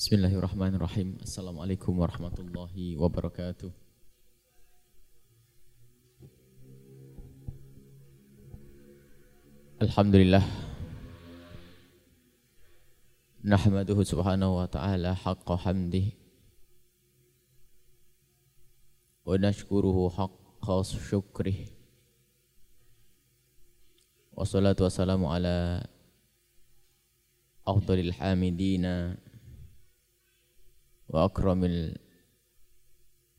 Bismillahirrahmanirrahim. Assalamualaikum warahmatullahi wabarakatuh. Alhamdulillah. Nahmaduhu subhanahu wa ta'ala haqqa hamdih. Wa nashkuruhu haqqa syukrih. Wassalatu wassalamu ala afdalil hamidina وأكرم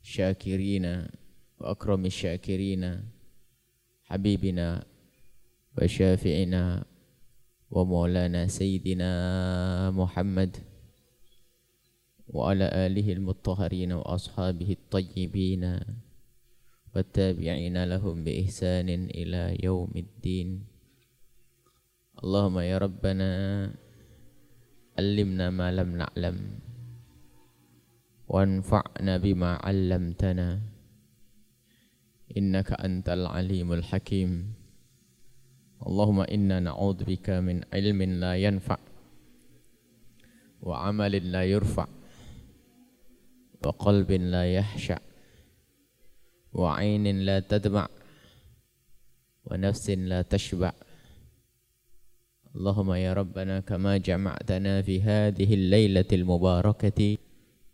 الشاكرين وأكرم الشاكرين حبيبنا وشافعنا ومولانا سيدنا محمد وعلى آله المطهرين وأصحابه الطيبين والتابعين لهم بإحسان إلى يوم الدين. اللهم يا ربنا علمنا ما لم نعلم. وانفعنا بما علمتنا. إنك أنت العليم الحكيم. اللهم إنا نعوذ بك من علم لا ينفع وعمل لا يرفع وقلب لا يخشع وعين لا تدمع ونفس لا تشبع. اللهم يا ربنا كما جمعتنا في هذه الليلة المباركة.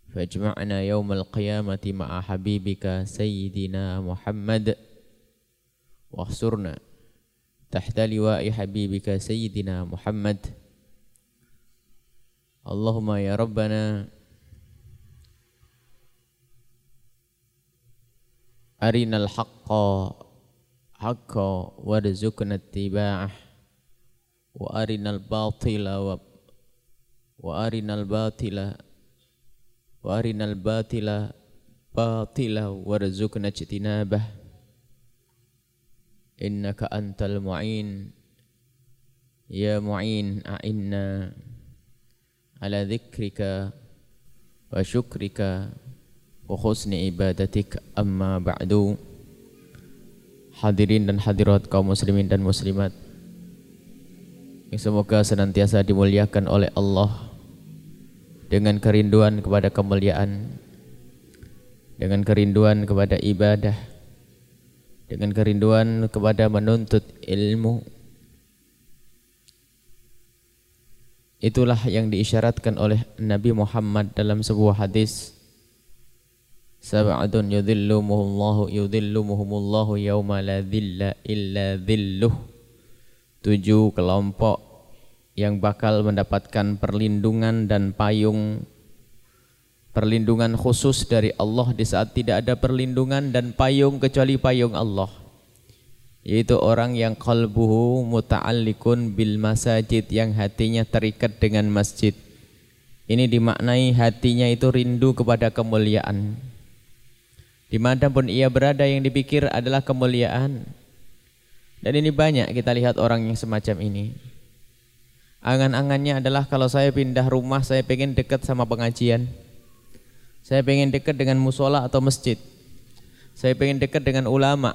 فاجمعنا يوم القيامة مع حبيبك سيدنا محمد. واحصرنا تحت لواء حبيبك سيدنا محمد. اللهم يا ربنا أرنا الحق حقا وارزقنا اتباعه وأرنا الباطل وأرنا الباطل wa arinal batila batila warzuqna ijtinabah. Innaka antal mu'in. Ya mu'in a'inna ala dhikrika wa syukrika wa husni ibadatik. Amma ba'du. Hadirin dan hadirat kaum muslimin dan muslimat. Yang semoga senantiasa dimuliakan oleh Allah dengan kerinduan kepada kemuliaan. Dengan kerinduan kepada ibadah. Dengan kerinduan kepada menuntut ilmu. Itulah yang diisyaratkan oleh Nabi Muhammad dalam sebuah hadis. Sab'atun yudhillumuhullahu yudhillumuhumullahu yawma la dhilla illa dhilluh. Tujuh kelompok yang bakal mendapatkan perlindungan dan payung perlindungan khusus dari Allah di saat tidak ada perlindungan dan payung kecuali payung Allah. Yaitu orang yang qalbuhu muta'alliqun bil masajid yang hatinya terikat dengan masjid. Ini dimaknai hatinya itu rindu kepada kemuliaan. Di mana pun ia berada yang dipikir adalah kemuliaan. Dan ini banyak kita lihat orang yang semacam ini Angan-angannya adalah kalau saya pindah rumah saya pengen dekat sama pengajian. Saya pengen dekat dengan musola atau masjid. Saya pengen dekat dengan ulama.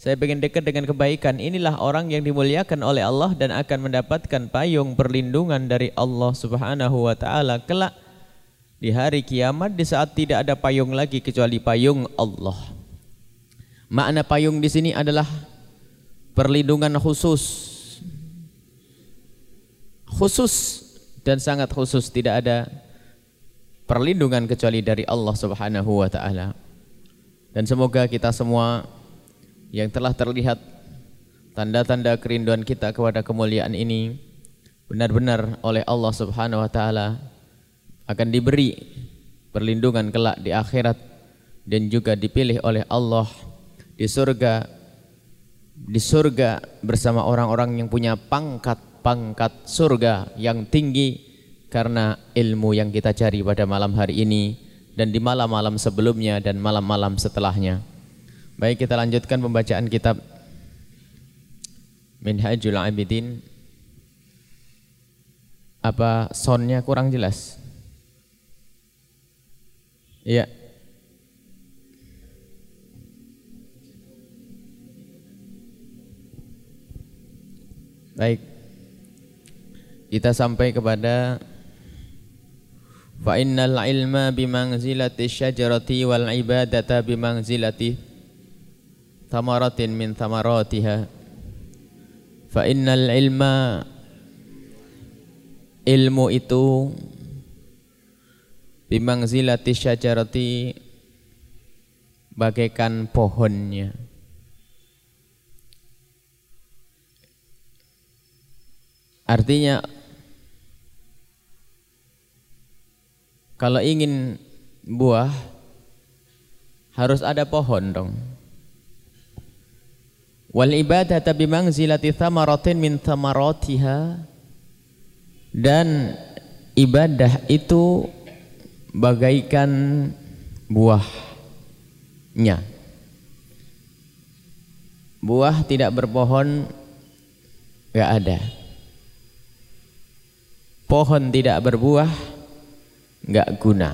Saya pengen dekat dengan kebaikan. Inilah orang yang dimuliakan oleh Allah dan akan mendapatkan payung perlindungan dari Allah Subhanahu wa taala kelak di hari kiamat di saat tidak ada payung lagi kecuali payung Allah. Makna payung di sini adalah perlindungan khusus khusus dan sangat khusus tidak ada perlindungan kecuali dari Allah Subhanahu wa taala. Dan semoga kita semua yang telah terlihat tanda-tanda kerinduan kita kepada kemuliaan ini benar-benar oleh Allah Subhanahu wa taala akan diberi perlindungan kelak di akhirat dan juga dipilih oleh Allah di surga di surga bersama orang-orang yang punya pangkat pangkat surga yang tinggi karena ilmu yang kita cari pada malam hari ini dan di malam-malam sebelumnya dan malam-malam setelahnya. Baik kita lanjutkan pembacaan kitab Minhajul Abidin. Apa soundnya kurang jelas? Iya. Baik kita sampai kepada fa innal ilma bimanzilati syajarati wal ibadata bimanzilati thamaratin min thamaratiha. Fa innal ilma ilmu itu bimanzilati syajarati bagaikan pohonnya. Artinya Kalau ingin buah harus ada pohon dong. Wal ibadata bimangzilati thamaratin min thamaratiha dan ibadah itu bagaikan buahnya. Buah tidak berpohon enggak ada. Pohon tidak berbuah enggak guna.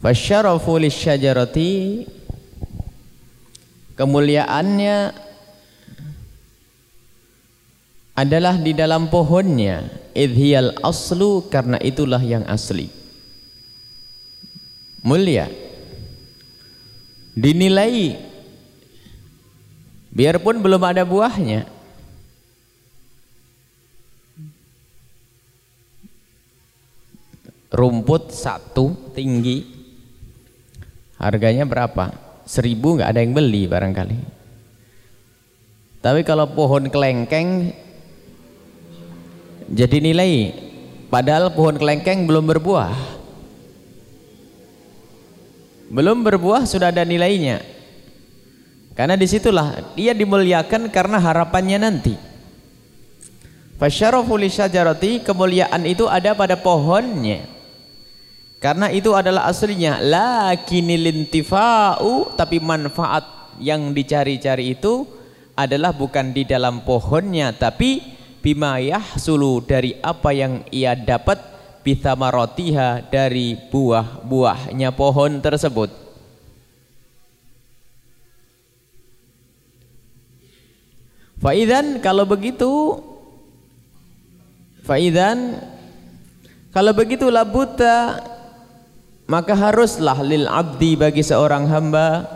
Fasyarafu lisyajarati kemuliaannya adalah di dalam pohonnya. Idhiyal aslu karena itulah yang asli. Mulia. Dinilai biarpun belum ada buahnya rumput satu tinggi. Harganya berapa? seribu nggak ada yang beli barangkali. Tapi kalau pohon kelengkeng jadi nilai. Padahal pohon kelengkeng belum berbuah. Belum berbuah sudah ada nilainya. Karena di situlah dia dimuliakan karena harapannya nanti. Fasyarafu syajarati kemuliaan itu ada pada pohonnya karena itu adalah aslinya. Lakinil intifa'u tapi manfaat yang dicari-cari itu adalah bukan di dalam pohonnya tapi bima yahsulu dari apa yang ia dapat bithamaratiha dari buah-buahnya pohon tersebut. Faidan kalau begitu Faidan kalau begitu labuta maka haruslah lil abdi bagi seorang hamba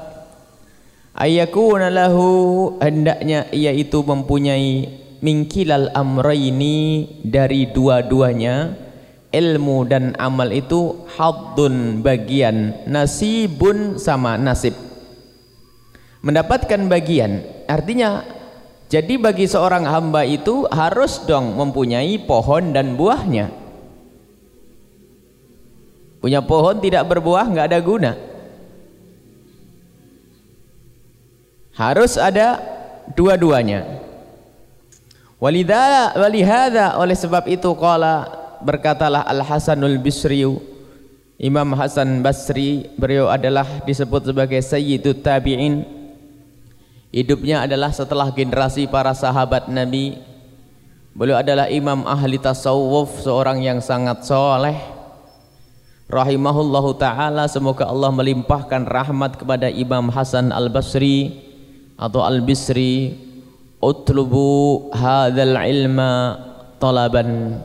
ayakuna lahu hendaknya ia itu mempunyai mingkilal amraini dari dua-duanya. Ilmu dan amal itu haddun bagian nasibun sama nasib. Mendapatkan bagian artinya jadi bagi seorang hamba itu harus dong mempunyai pohon dan buahnya punya pohon tidak berbuah nggak ada guna. Harus ada dua-duanya. Walidha walihada oleh sebab itu qala berkatalah Al Hasanul Bisri Imam Hasan Basri beliau adalah disebut sebagai sayyidut tabi'in. Hidupnya adalah setelah generasi para sahabat Nabi. Beliau adalah imam ahli tasawuf seorang yang sangat soleh rahimahullahu taala semoga Allah melimpahkan rahmat kepada Imam Hasan Al-Basri atau Al-Bisri. Utlubu hadzal ilma talaban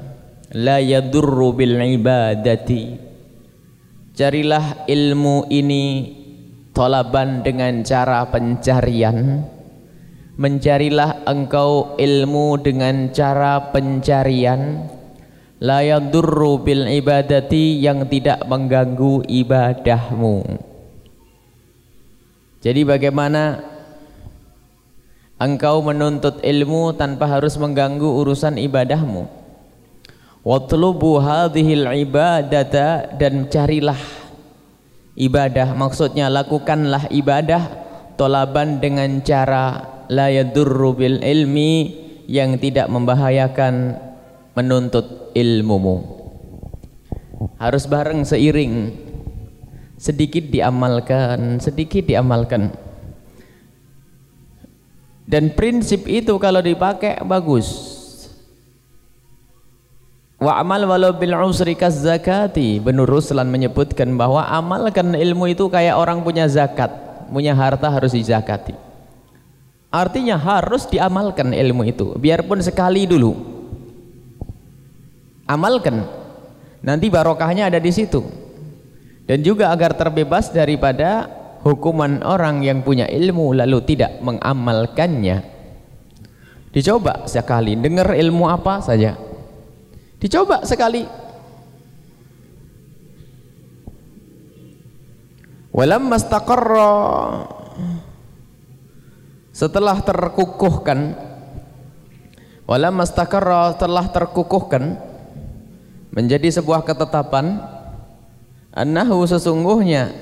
la yadurru bil ibadati. Carilah ilmu ini talaban dengan cara pencarian. Mencarilah engkau ilmu dengan cara pencarian la yadurru bil ibadati yang tidak mengganggu ibadahmu. Jadi bagaimana engkau menuntut ilmu tanpa harus mengganggu urusan ibadahmu? Watlubu hadhil ibadata dan carilah ibadah. Maksudnya lakukanlah ibadah tolaban dengan cara la yadurru bil ilmi yang tidak membahayakan menuntut ilmumu. Harus bareng seiring. Sedikit diamalkan sedikit diamalkan. Dan prinsip itu kalau dipakai bagus. Wa amal walau bil usri zakati Benur Ruslan menyebutkan bahwa amalkan ilmu itu kayak orang punya zakat. Punya harta harus dizakati. Artinya harus diamalkan ilmu itu. Biarpun sekali dulu Amalkan. Nanti barokahnya ada di situ. Dan juga agar terbebas daripada hukuman orang yang punya ilmu lalu tidak mengamalkannya. Dicoba sekali dengar ilmu apa saja. Dicoba sekali. Setelah terkukuhkan mastaqarra telah terkukuhkan menjadi sebuah ketetapan annahu sesungguhnya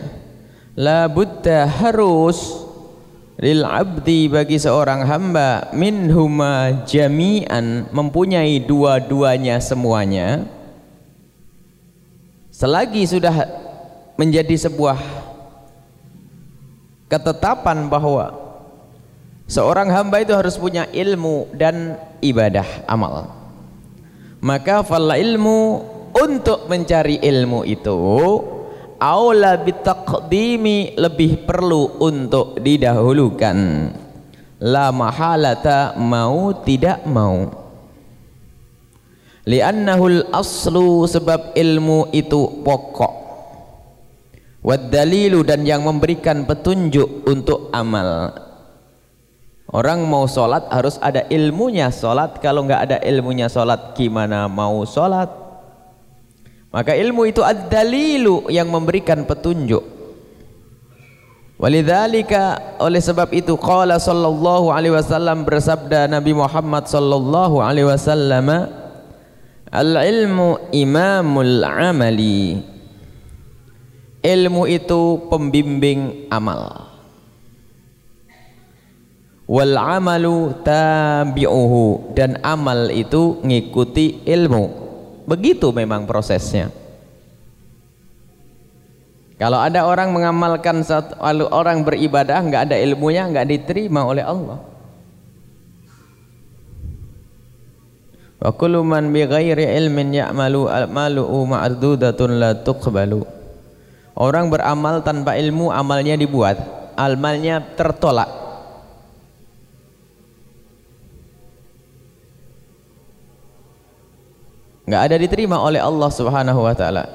la budda harus lil abdi bagi seorang hamba minhuma jami'an mempunyai dua-duanya semuanya. Selagi sudah menjadi sebuah ketetapan bahwa seorang hamba itu harus punya ilmu dan ibadah amal maka fal ilmu untuk mencari ilmu itu aula bitaqdimi lebih perlu untuk didahulukan. La mahalata mau tidak mau. Li'annahul aslu sebab ilmu itu pokok. Wad dalilu dan yang memberikan petunjuk untuk amal orang mau sholat harus ada ilmunya sholat kalau enggak ada ilmunya sholat gimana mau sholat maka ilmu itu ad-dalilu yang memberikan petunjuk. Walidzalika oleh sebab itu qala sallallahu alaihi wasallam bersabda Nabi Muhammad sallallahu alaihi wasallam Al-ilmu imamul amali. Ilmu itu pembimbing amal. Wal amalu tabi'uhu dan amal itu ngikuti ilmu. Begitu memang prosesnya. Kalau ada orang mengamalkan satu orang beribadah nggak ada ilmunya nggak diterima oleh Allah. Wa kullu man bighairi ilmin ya'malu malu ma'dudatun la tuqbalu. Orang beramal tanpa ilmu amalnya dibuat, amalnya tertolak. Nggak ada diterima oleh Allah Subhanahu wa taala.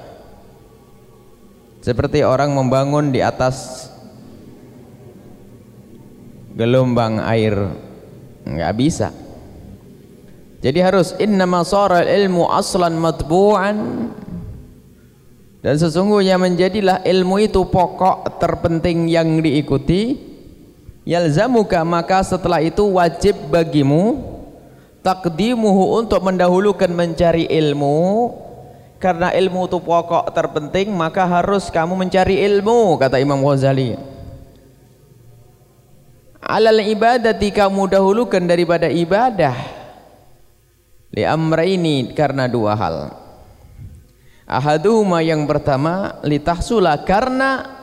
Seperti orang membangun di atas gelombang air nggak bisa. Jadi harus innama sara ilmu aslan matbu'an dan sesungguhnya menjadilah ilmu itu pokok terpenting yang diikuti yalzamuka maka setelah itu wajib bagimu takdimuhu untuk mendahulukan mencari ilmu. Karena ilmu itu pokok terpenting maka harus kamu mencari ilmu kata Imam Ghazali. Alal ibadati kamu dahulukan daripada ibadah. Li amra ini karena dua hal. Ahaduhuma yang pertama litahsula karena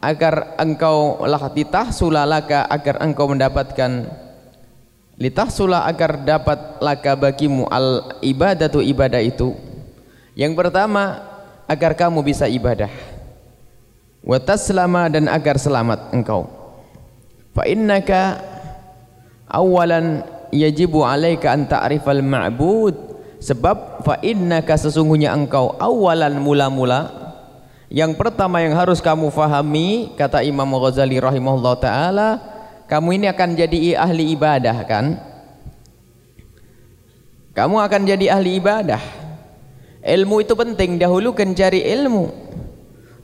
agar engkau lah litahsula laka agar engkau mendapatkan litahsula agar dapat laka bagimu al ibadatu ibadah itu. Yang pertama agar kamu bisa ibadah. Wa taslama dan agar selamat engkau. Fa innaka awalan yajibu alaika an ta'rifal ma'bud. Sebab fa innaka sesungguhnya engkau awalan mula-mula. Yang pertama yang harus kamu fahami kata Imam Ghazali rahimahullah taala kamu ini akan jadi ahli ibadah kan? Kamu akan jadi ahli ibadah. Ilmu itu penting. Dahulukan cari ilmu.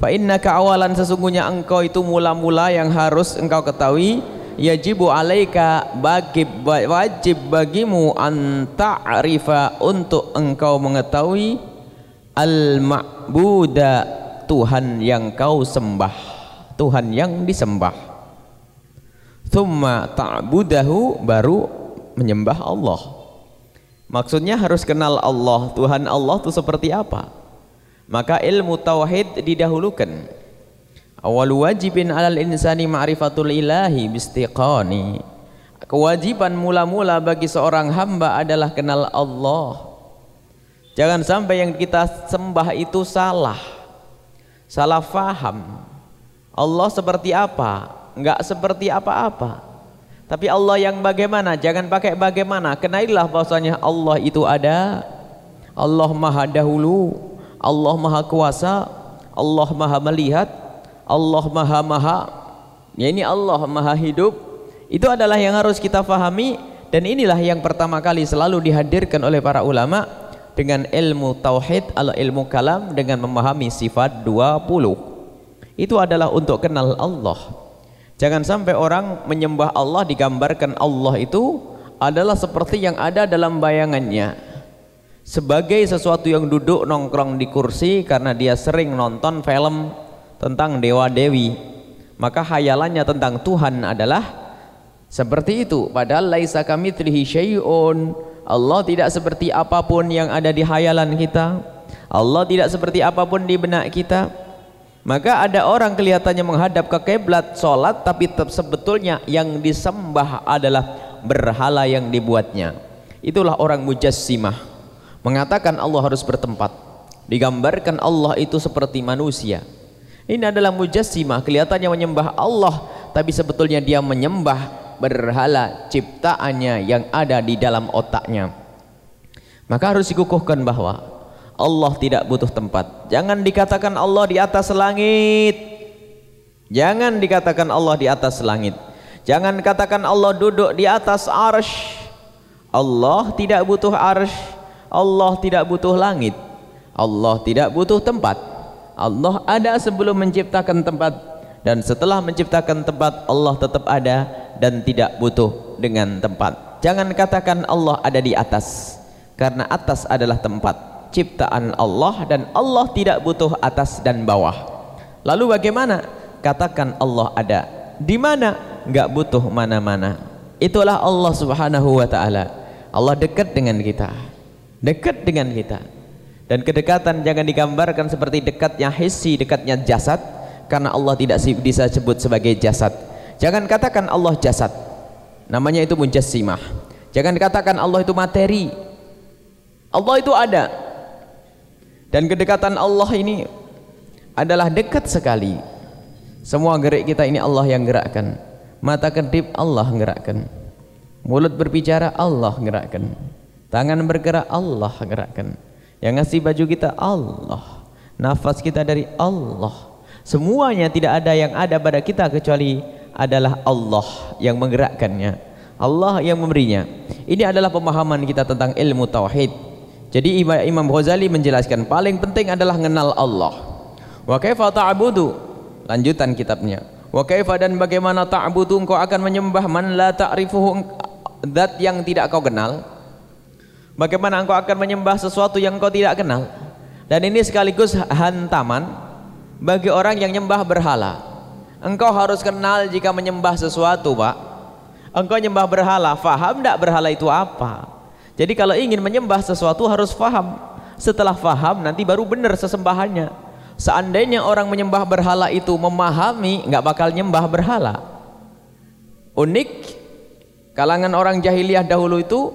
Fa innaka awalan sesungguhnya engkau itu mula-mula yang harus engkau ketahui. Yajibu alaika bagi wajib bagimu an ta'rifa untuk engkau mengetahui al ma'buda Tuhan yang kau sembah. Tuhan yang disembah thumma ta'budahu baru menyembah Allah. Maksudnya harus kenal Allah Tuhan Allah itu seperti apa? Maka ilmu tauhid didahulukan. Awal wajibin alal insani ma'rifatul ilahi bistiqani. Kewajiban mula-mula bagi seorang hamba adalah kenal Allah. Jangan sampai yang kita sembah itu salah. Salah faham. Allah seperti apa enggak seperti apa-apa. Tapi Allah yang bagaimana? Jangan pakai bagaimana. Kenailah bahwasanya Allah itu ada. Allah maha dahulu. Allah maha kuasa. Allah maha melihat. Allah maha maha. Ya ini Allah maha hidup. Itu adalah yang harus kita fahami. Dan inilah yang pertama kali selalu dihadirkan oleh para ulama dengan ilmu tauhid atau ilmu kalam dengan memahami sifat 20 itu adalah untuk kenal Allah jangan sampai orang menyembah Allah digambarkan Allah itu adalah seperti yang ada dalam bayangannya. Sebagai sesuatu yang duduk nongkrong di kursi karena dia sering nonton film tentang dewa-dewi maka hayalannya tentang Tuhan adalah seperti itu. Padahal laisa kamitslihi syai'un. Allah tidak seperti apa pun yang ada di hayalan kita. Allah tidak seperti apa pun di benak kita maka ada orang kelihatannya menghadap ke kiblat salat tapi sebetulnya yang disembah adalah berhala yang dibuatnya. Itulah orang mujassimah. Mengatakan Allah harus bertempat. Digambarkan Allah itu seperti manusia. Ini adalah mujassimah. Kelihatannya menyembah Allah tapi sebetulnya dia menyembah berhala ciptaannya yang ada di dalam otaknya. Maka harus dikukuhkan bahwa Allah tidak butuh tempat. Jangan dikatakan Allah di atas langit. Jangan dikatakan Allah di atas langit. Jangan katakan Allah duduk di atas arsh. Allah tidak butuh arsh. Allah tidak butuh langit. Allah tidak butuh tempat. Allah ada sebelum menciptakan tempat. Dan setelah menciptakan tempat Allah tetap ada dan tidak butuh dengan tempat. Jangan katakan Allah ada di atas. Karena atas adalah tempat ciptaan Allah dan Allah tidak butuh atas dan bawah. Lalu bagaimana? Katakan Allah ada di mana? Enggak butuh mana-mana. Itulah Allah subhanahu wa ta'ala. Allah dekat dengan kita. Dekat dengan kita. Dan kedekatan jangan digambarkan seperti dekatnya hissi dekatnya jasad. Karena Allah tidak bisa sebut sebagai jasad. Jangan katakan Allah jasad. Namanya itu mujassimah. Jangan katakan Allah itu materi. Allah itu ada dan kedekatan Allah ini adalah dekat sekali semua gerak kita ini Allah yang gerakkan mata kedip Allah gerakkan mulut berbicara Allah gerakkan Tangan bergerak Allah gerakkan. Yang ngasih baju kita Allah. Nafas kita dari Allah. Semuanya tidak ada yang ada pada kita kecuali adalah Allah yang menggerakkannya. Allah yang memberinya. Ini adalah pemahaman kita tentang ilmu tauhid. Jadi Imam Ghazali menjelaskan paling penting adalah mengenal Allah. Wa kaifa ta'budu? Lanjutan kitabnya. Wa kaifa dan bagaimana ta'budu engkau akan menyembah man la ta'rifuhu zat yang tidak kau kenal? Bagaimana engkau akan menyembah sesuatu yang engkau tidak kenal? Dan ini sekaligus hantaman bagi orang yang nyembah berhala. Engkau harus kenal jika menyembah sesuatu, Pak. Engkau nyembah berhala, faham tidak berhala itu apa? Jadi kalau ingin menyembah sesuatu harus faham. Setelah faham nanti baru benar sesembahannya. Seandainya orang menyembah berhala itu memahami, nggak bakal nyembah berhala. Unik, kalangan orang jahiliyah dahulu itu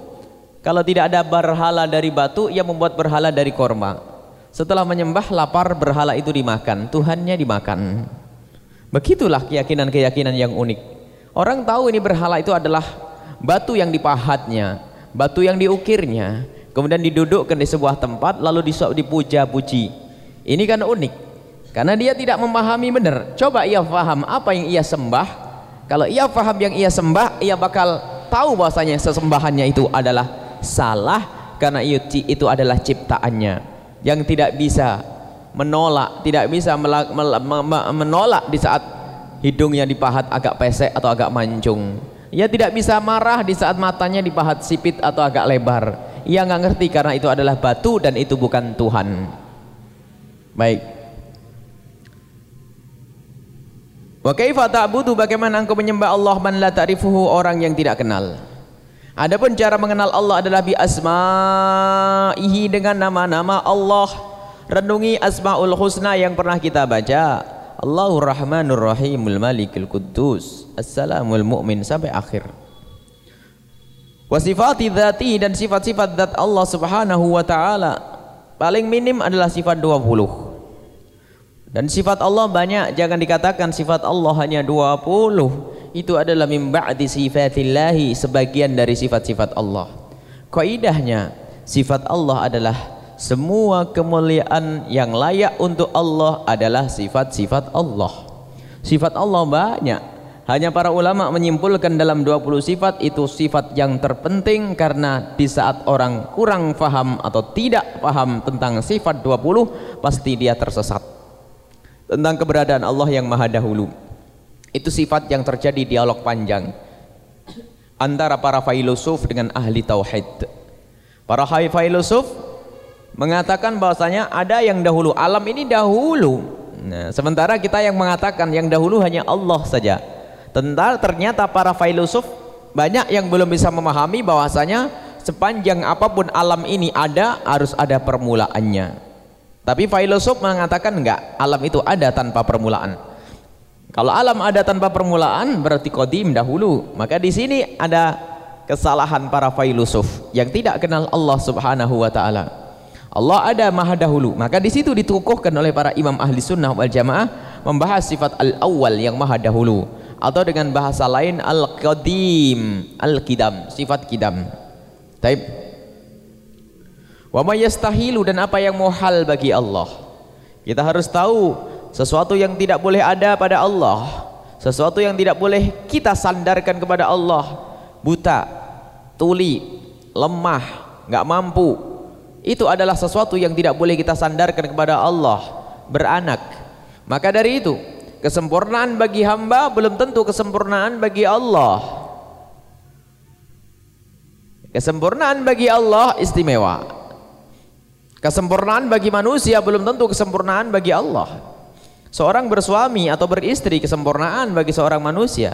kalau tidak ada berhala dari batu, ia membuat berhala dari korma. Setelah menyembah lapar, berhala itu dimakan. Tuhannya dimakan. Begitulah keyakinan-keyakinan yang unik. Orang tahu ini berhala itu adalah batu yang dipahatnya, batu yang diukirnya, kemudian didudukkan di sebuah tempat, lalu dipuja-puji. Ini kan unik. Karena dia tidak memahami benar. Coba ia faham apa yang ia sembah. Kalau ia faham yang ia sembah, ia bakal tahu bahwasanya sesembahannya itu adalah salah karena itu adalah ciptaannya yang tidak bisa menolak tidak bisa menolak di saat hidungnya dipahat agak pesek atau agak mancung ia tidak bisa marah di saat matanya dipahat sipit atau agak lebar ia nggak ngerti karena itu adalah batu dan itu bukan Tuhan baik wa kaifa ta'budu bagaimana engkau menyembah Allah man la ta'rifuhu orang yang tidak kenal Adapun cara mengenal Allah adalah bi asma'ihi dengan nama-nama Allah. Renungi asmaul husna yang pernah kita baca. Allahur Rahmanur Rahimul Malikul Quddus. Assalamul Mu'min sampai akhir. Wa sifati dzati dan sifat-sifat zat Allah Subhanahu wa taala paling minim adalah sifat 20. Dan sifat Allah banyak, jangan dikatakan sifat Allah hanya 20 itu adalah min ba'di sifatillahi sebagian dari sifat-sifat Allah kaidahnya sifat Allah adalah semua kemuliaan yang layak untuk Allah adalah sifat-sifat Allah sifat Allah banyak hanya para ulama menyimpulkan dalam 20 sifat itu sifat yang terpenting karena di saat orang kurang faham atau tidak paham tentang sifat 20 pasti dia tersesat. Tentang keberadaan Allah yang maha dahulu. Itu sifat yang terjadi dialog panjang antara para filosof dengan ahli tauhid. Para filosof mengatakan bahwasanya ada yang dahulu alam ini dahulu. Nah, sementara kita yang mengatakan yang dahulu hanya Allah saja Tentang ternyata para filosof banyak yang belum bisa memahami bahwasanya sepanjang apa pun alam ini ada harus ada permulaannya. Tapi filosof mengatakan enggak, alam itu ada tanpa permulaan. Kalau alam ada tanpa permulaan berarti kodim dahulu. Maka di sini ada kesalahan para filosof yang tidak kenal Allah Subhanahu wa taala. Allah ada maha dahulu. Maka di situ ditukuhkan oleh para imam ahli sunnah wal jamaah membahas sifat al-awwal yang maha dahulu atau dengan bahasa lain al-qadim al-kidam sifat kidam taib. Wa yastahilu dan apa yang muhal bagi Allah. Kita harus tahu sesuatu yang tidak boleh ada pada Allah sesuatu yang tidak boleh kita sandarkan kepada Allah. Buta tuli lemah nggak mampu. Itu adalah sesuatu yang tidak boleh kita sandarkan kepada Allah. Beranak. Maka dari itu Kesempurnaan bagi hamba belum tentu kesempurnaan bagi Allah. Kesempurnaan bagi Allah istimewa. Kesempurnaan bagi manusia belum tentu kesempurnaan bagi Allah. Seorang bersuami atau beristri kesempurnaan bagi seorang manusia.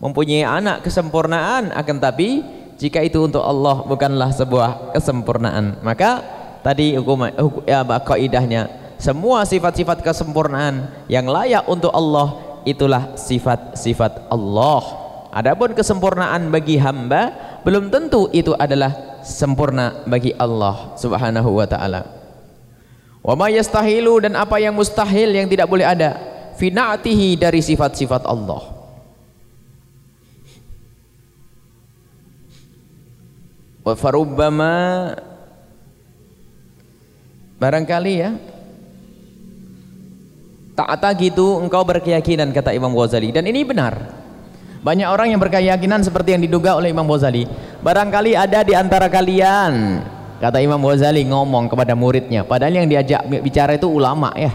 Mempunyai anak kesempurnaan akan tapi jika itu untuk Allah bukanlah sebuah kesempurnaan. Maka tadi hukum, ya kaidahnya semua sifat-sifat kesempurnaan yang layak untuk Allah itulah sifat-sifat Allah. Adapun kesempurnaan bagi hamba belum tentu itu adalah sempurna bagi Allah subhanahu wa ta'ala. Wa ma yastahilu dan apa yang mustahil yang tidak boleh ada fina'atihi dari sifat-sifat Allah. Wa farubbama barangkali ya Tak gitu engkau berkeyakinan kata Imam Ghazali dan ini benar. Banyak orang yang berkeyakinan seperti yang diduga oleh Imam Ghazali. Barangkali ada di antara kalian kata Imam Ghazali ngomong kepada muridnya padahal yang diajak bicara itu ulama ya.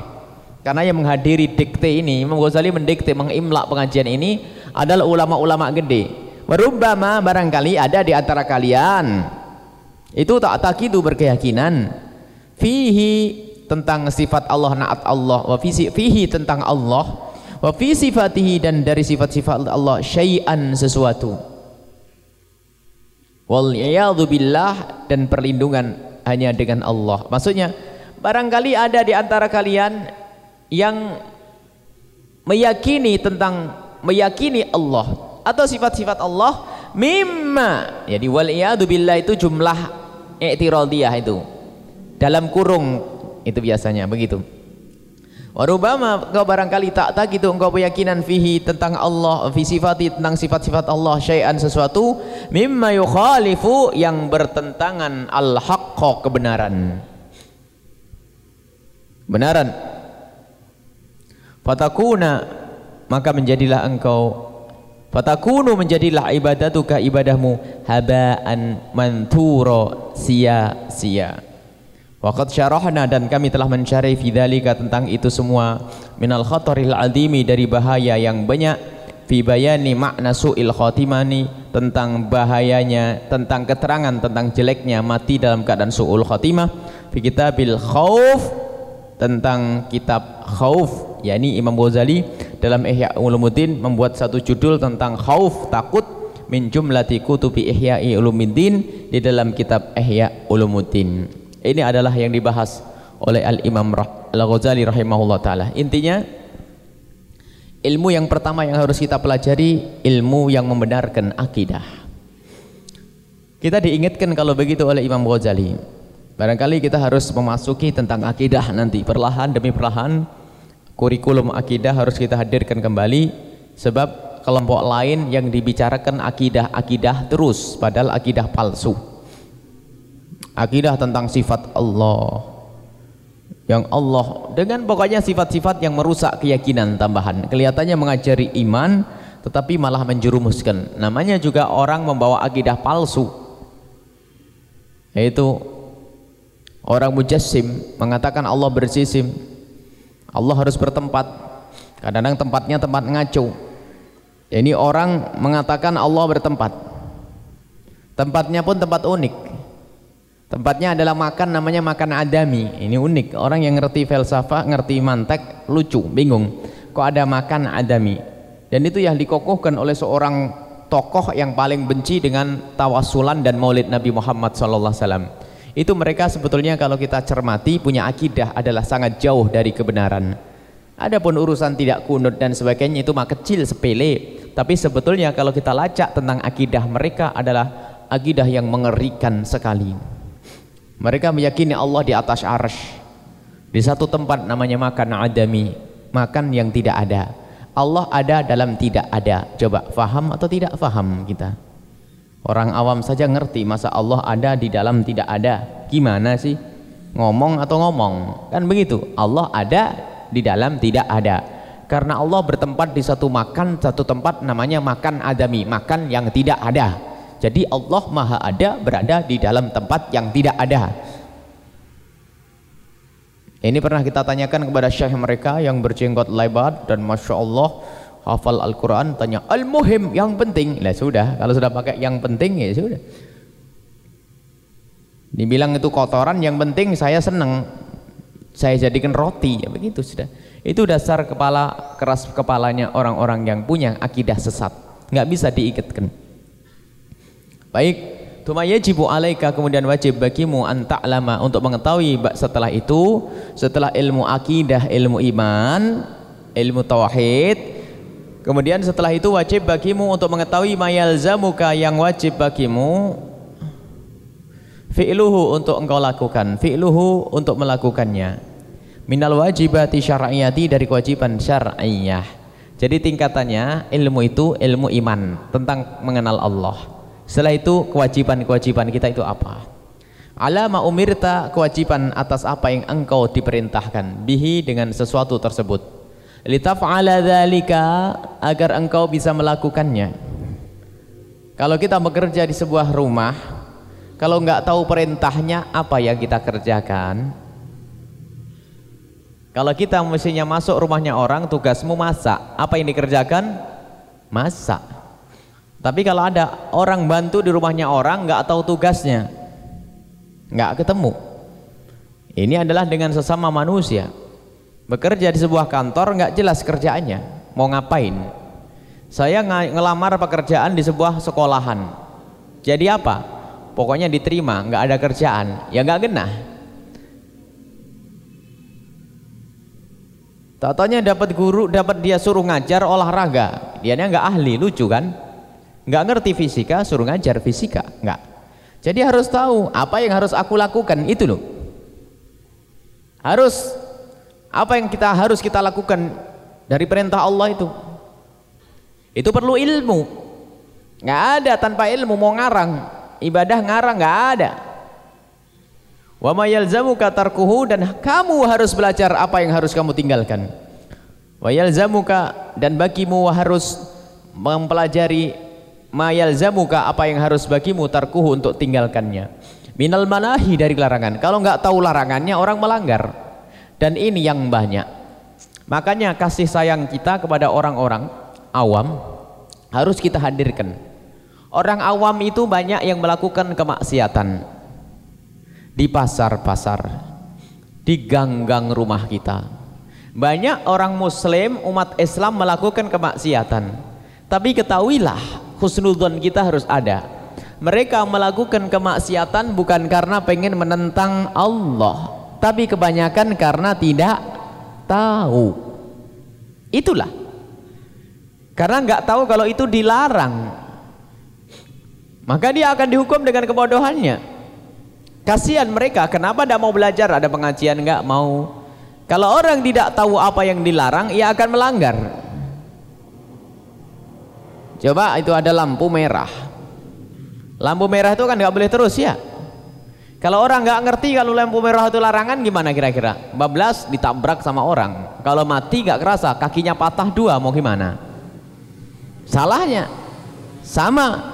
Karena yang menghadiri dikte ini Imam Ghazali mendikte mengimlak pengajian ini adalah ulama-ulama gede. Merubama barangkali ada di antara kalian itu tak tak itu berkeyakinan fihi tentang sifat Allah naat Allah wa fihi tentang Allah wa fi sifatihi dan dari sifat-sifat Allah syai'an sesuatu. Wal billah dan perlindungan hanya dengan Allah. Maksudnya barangkali ada di antara kalian yang meyakini tentang meyakini Allah atau sifat-sifat Allah mimma jadi wal billah itu jumlah i'tiradiyah itu. Dalam kurung itu biasanya begitu. Warubama kau barangkali tak tak itu engkau keyakinan fihi tentang Allah fi sifati tentang sifat-sifat Allah syai'an sesuatu mimma yukhalifu yang bertentangan al-haqqa kebenaran. Benaran. Fatakuna maka menjadilah engkau. Fatakunu menjadilah ibadatuka ibadahmu habaan manturo sia-sia Waqad syarahna dan kami telah mencari fidzalika tentang itu semua. Minal khataril azimi dari bahaya yang banyak. Fi bayani makna su'il khatimani tentang bahayanya tentang keterangan tentang jeleknya mati dalam keadaan su'ul khatimah. Fi kitabil khauf tentang kitab khauf yakni Imam Ghazali dalam Ihya Ulumuddin membuat satu judul tentang khauf takut min jumlati kutubi Ihya'i Ulumuddin di dalam kitab Ihya Ulumuddin ini adalah yang dibahas oleh Al-Imam Al-Ghazali rahimahullah taala. Intinya ilmu yang pertama yang harus kita pelajari ilmu yang membenarkan akidah. Kita diingatkan kalau begitu oleh Imam Ghazali. Barangkali kita harus memasuki tentang akidah nanti perlahan demi perlahan kurikulum akidah harus kita hadirkan kembali sebab kelompok lain yang dibicarakan akidah-akidah terus padahal akidah palsu akidah tentang sifat Allah. Yang Allah dengan pokoknya sifat-sifat yang merusak keyakinan tambahan. Kelihatannya mengajari iman tetapi malah menjerumuskan. Namanya juga orang membawa akidah palsu. Yaitu orang mujassim mengatakan Allah bersisim Allah harus bertempat. Kadang-kadang tempatnya tempat ngaco. Ini orang mengatakan Allah bertempat. Tempatnya pun tempat unik Tempatnya adalah makan namanya makan adami. Ini unik. Orang yang ngerti filsafat, ngerti mantek, lucu, bingung. Kok ada makan adami? Dan itu yang dikokohkan oleh seorang tokoh yang paling benci dengan tawasulan dan maulid Nabi Muhammad SAW. Itu mereka sebetulnya kalau kita cermati punya akidah adalah sangat jauh dari kebenaran. Adapun urusan tidak kunut dan sebagainya itu mah kecil sepele. Tapi sebetulnya kalau kita lacak tentang akidah mereka adalah akidah yang mengerikan sekali. Mereka meyakini Allah di atas arsh. Di satu tempat namanya makan adami, makan yang tidak ada. Allah ada dalam tidak ada. Coba faham atau tidak faham kita? Orang awam saja ngerti masa Allah ada di dalam tidak ada. Gimana sih? Ngomong atau ngomong? Kan begitu. Allah ada di dalam tidak ada. Karena Allah bertempat di satu makan, satu tempat namanya makan adami, makan yang tidak ada. Jadi Allah Maha Ada berada di dalam tempat yang tidak ada. Ini pernah kita tanyakan kepada syekh mereka yang berjenggot lebar dan Masya Allah hafal Al-Quran tanya Al-Muhim yang penting. Lah sudah, kalau sudah pakai yang penting ya sudah. Dibilang itu kotoran yang penting saya senang. Saya jadikan roti ya begitu sudah. Itu dasar kepala keras kepalanya orang-orang yang punya akidah sesat. nggak bisa diikatkan. Baik, Tuma yajibu alaika kemudian wajib bagimu an ta'lama untuk mengetahui setelah itu, setelah ilmu akidah, ilmu iman, ilmu tauhid, kemudian setelah itu wajib bagimu untuk mengetahui mayalzamuka yang wajib bagimu fi'luhu untuk engkau lakukan, fi'luhu untuk melakukannya. Minal wajibati syar'iyati dari kewajiban syar'iyah. Jadi tingkatannya ilmu itu ilmu iman tentang mengenal Allah. Setelah itu kewajiban-kewajiban kita itu apa? Alama umirta kewajiban atas apa yang engkau diperintahkan bihi dengan sesuatu tersebut. Litaf'ala dzalika agar engkau bisa melakukannya. Kalau kita bekerja di sebuah rumah, kalau enggak tahu perintahnya apa yang kita kerjakan? Kalau kita mestinya masuk rumahnya orang, tugasmu masak. Apa yang dikerjakan? Masak. Tapi kalau ada orang bantu di rumahnya orang nggak tahu tugasnya, nggak ketemu. Ini adalah dengan sesama manusia. Bekerja di sebuah kantor nggak jelas kerjaannya, mau ngapain. Saya ngelamar pekerjaan di sebuah sekolahan. Jadi apa? Pokoknya diterima, nggak ada kerjaan, ya nggak genah. Tatanya dapat guru, dapat dia suruh ngajar olahraga, dia nggak ahli, lucu kan? Nggak ngerti fisika suruh ngajar fisika. Nggak. Jadi harus tahu apa yang harus aku lakukan. Itu loh. Harus. Apa yang kita harus kita lakukan dari perintah Allah itu. Itu perlu ilmu. Nggak ada tanpa ilmu mau ngarang. Ibadah ngarang nggak ada. Wa ma yalzamuka tarkuhu dan kamu harus belajar apa yang harus kamu tinggalkan. Wa yalzamuka dan bagimu harus mempelajari mayal zamuka apa yang harus bagimu tarkuhu untuk tinggalkannya. Minal manahi dari larangan. Kalau nggak tahu larangannya orang melanggar. Dan ini yang banyak. Makanya kasih sayang kita kepada orang-orang awam harus kita hadirkan. Orang awam itu banyak yang melakukan kemaksiatan di pasar-pasar di gang-gang rumah kita. Banyak orang muslim umat Islam melakukan kemaksiatan. Tapi ketahuilah husnudzon kita harus ada. Mereka melakukan kemaksiatan bukan karena pengen menentang Allah tapi kebanyakan karena tidak tahu. Itulah. Karena nggak tahu kalau itu dilarang maka dia akan dihukum dengan kebodohannya. Kasihan mereka kenapa tidak mau belajar? Ada pengajian nggak? Mau. Kalau orang tidak tahu apa yang dilarang ia akan melanggar Coba itu ada lampu merah. Lampu merah itu kan nggak boleh terus ya. Kalau orang nggak ngerti kalau lampu merah itu larangan gimana kira-kira? Bablas ditabrak sama orang. Kalau mati nggak kerasa, kakinya patah dua mau gimana? Salahnya sama.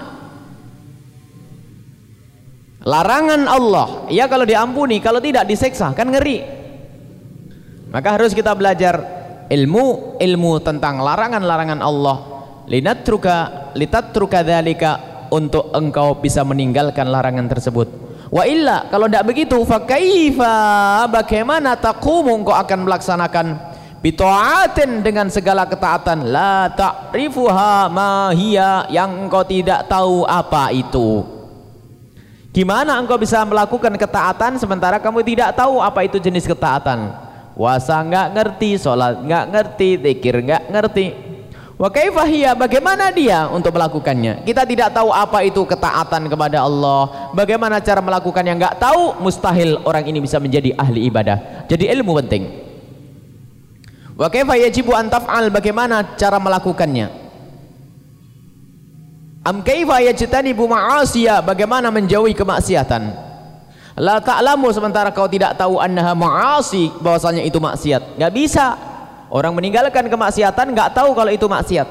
Larangan Allah, ya kalau diampuni, kalau tidak diseksa, kan ngeri. Maka harus kita belajar ilmu ilmu tentang larangan-larangan Allah. Linatruka litatruka dzalika untuk engkau bisa meninggalkan larangan tersebut Wa illa kalau tidak begitu fakaifa bagaimana taqumu engkau akan melaksanakan bitaatin dengan segala ketaatan la ta'rifuha ma hiya yang engkau tidak tahu apa itu. Gimana engkau bisa melakukan ketaatan sementara kamu tidak tahu apa itu jenis ketaatan? Puasa enggak ngerti, sholat enggak ngerti, zikir enggak ngerti. Wa kaifahiyya bagaimana dia untuk melakukannya? Kita tidak tahu apa itu ketaatan kepada Allah. Bagaimana cara melakukannya enggak tahu, mustahil orang ini bisa menjadi ahli ibadah. Jadi ilmu penting. Wa kaifa yajibu an bagaimana cara melakukannya? Am kaifa yajtanibu ma'asiya bagaimana menjauhi kemaksiatan? La ta'lamu sementara kau tidak tahu annaha ma'asi bahwasanya itu maksiat. Enggak bisa Orang meninggalkan kemaksiatan nggak tahu kalau itu maksiat.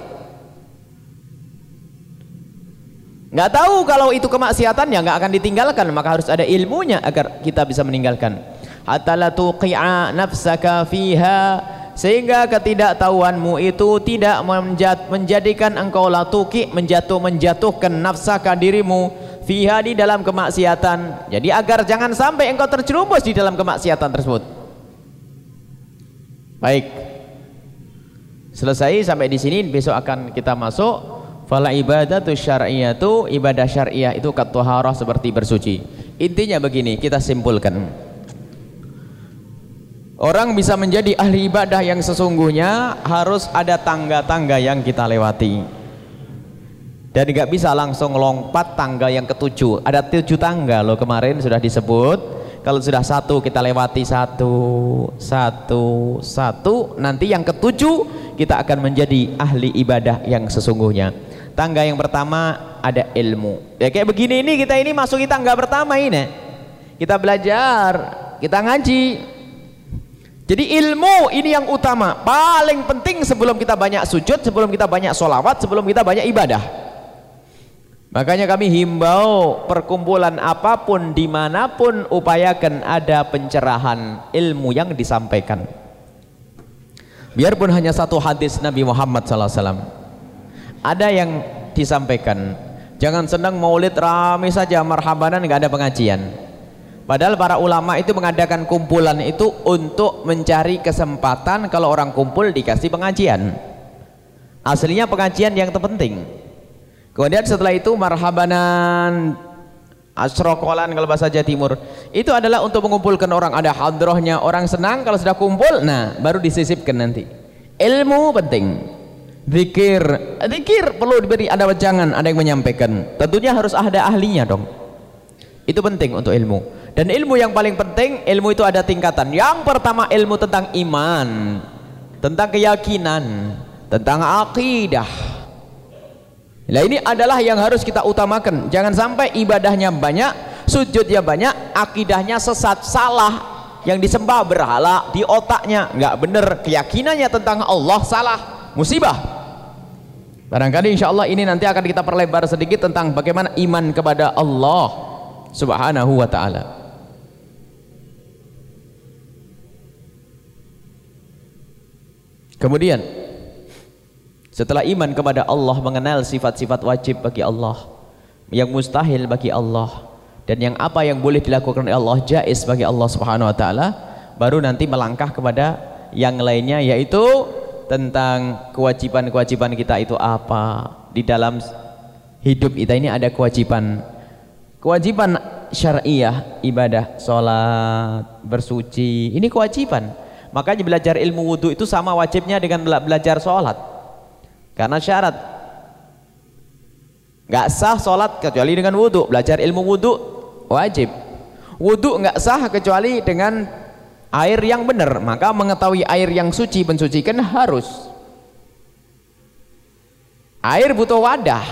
Nggak tahu kalau itu kemaksiatan ya nggak akan ditinggalkan, maka harus ada ilmunya agar kita bisa meninggalkan. Hatta la tuqi'a nafsaka fiha sehingga ketidaktahuanmu itu tidak menjadikan engkau latuki menjatuh menjatuhkan nafsaka dirimu fiha di dalam kemaksiatan. Jadi agar jangan sampai engkau terjerumus di dalam kemaksiatan tersebut. Baik. Selesai sampai di sini besok akan kita masuk fala ibadatu syar'iyatu ibadah syariah itu katuharah seperti bersuci. Intinya begini, kita simpulkan. Orang bisa menjadi ahli ibadah yang sesungguhnya harus ada tangga-tangga yang kita lewati. Dan nggak bisa langsung lompat tangga yang ketujuh. Ada tujuh tangga loh kemarin sudah disebut kalau sudah satu kita lewati satu satu satu nanti yang ketujuh kita akan menjadi ahli ibadah yang sesungguhnya. Tangga yang pertama ada ilmu. Ya kayak begini ini kita ini masuki tangga pertama ini. Kita belajar kita ngaji. Jadi ilmu ini yang utama paling penting sebelum kita banyak sujud sebelum kita banyak sholawat sebelum kita banyak ibadah. Makanya kami himbau perkumpulan apa pun di mana pun upayakan ada pencerahan ilmu yang disampaikan. Biarpun hanya satu hadis Nabi Muhammad SAW. Ada yang disampaikan. Jangan senang maulid ramai saja marhabanan nggak ada pengajian. Padahal para ulama itu mengadakan kumpulan itu untuk mencari kesempatan kalau orang kumpul dikasih pengajian. Aslinya pengajian yang terpenting Kemudian setelah itu marhabanan asrokolan kalau bahasa Jawa Timur. Itu adalah untuk mengumpulkan orang. Ada hadrohnya orang senang kalau sudah kumpul. Nah baru disisipkan nanti. Ilmu penting. Zikir. Zikir perlu diberi ada wejangan ada yang menyampaikan. Tentunya harus ada ahlinya dong. Itu penting untuk ilmu. Dan ilmu yang paling penting ilmu itu ada tingkatan. Yang pertama ilmu tentang iman. Tentang keyakinan. Tentang akidah Nah ini adalah yang harus kita utamakan. Jangan sampai ibadahnya banyak, sujudnya banyak, akidahnya sesat, salah. Yang disembah berhala di otaknya nggak benar, keyakinannya tentang Allah salah, musibah. Barangkali insya Allah ini nanti akan kita perlebar sedikit tentang bagaimana iman kepada Allah Subhanahu wa taala. Kemudian setelah iman kepada Allah mengenal sifat-sifat wajib bagi Allah yang mustahil bagi Allah dan yang apa yang boleh dilakukan oleh Allah jais bagi Allah Subhanahu wa taala baru nanti melangkah kepada yang lainnya yaitu tentang kewajiban-kewajiban kita itu apa di dalam hidup kita ini ada kewajiban. Kewajiban syariah ibadah sholat bersuci ini kewajiban. Makanya belajar ilmu wudhu itu sama wajibnya dengan belajar sholat karena syarat. Nggak sah sholat kecuali dengan wudhu belajar ilmu wudhu wajib. Wudhu nggak sah kecuali dengan air yang benar. Maka mengetahui air yang suci mensucikan harus. Air butuh wadah.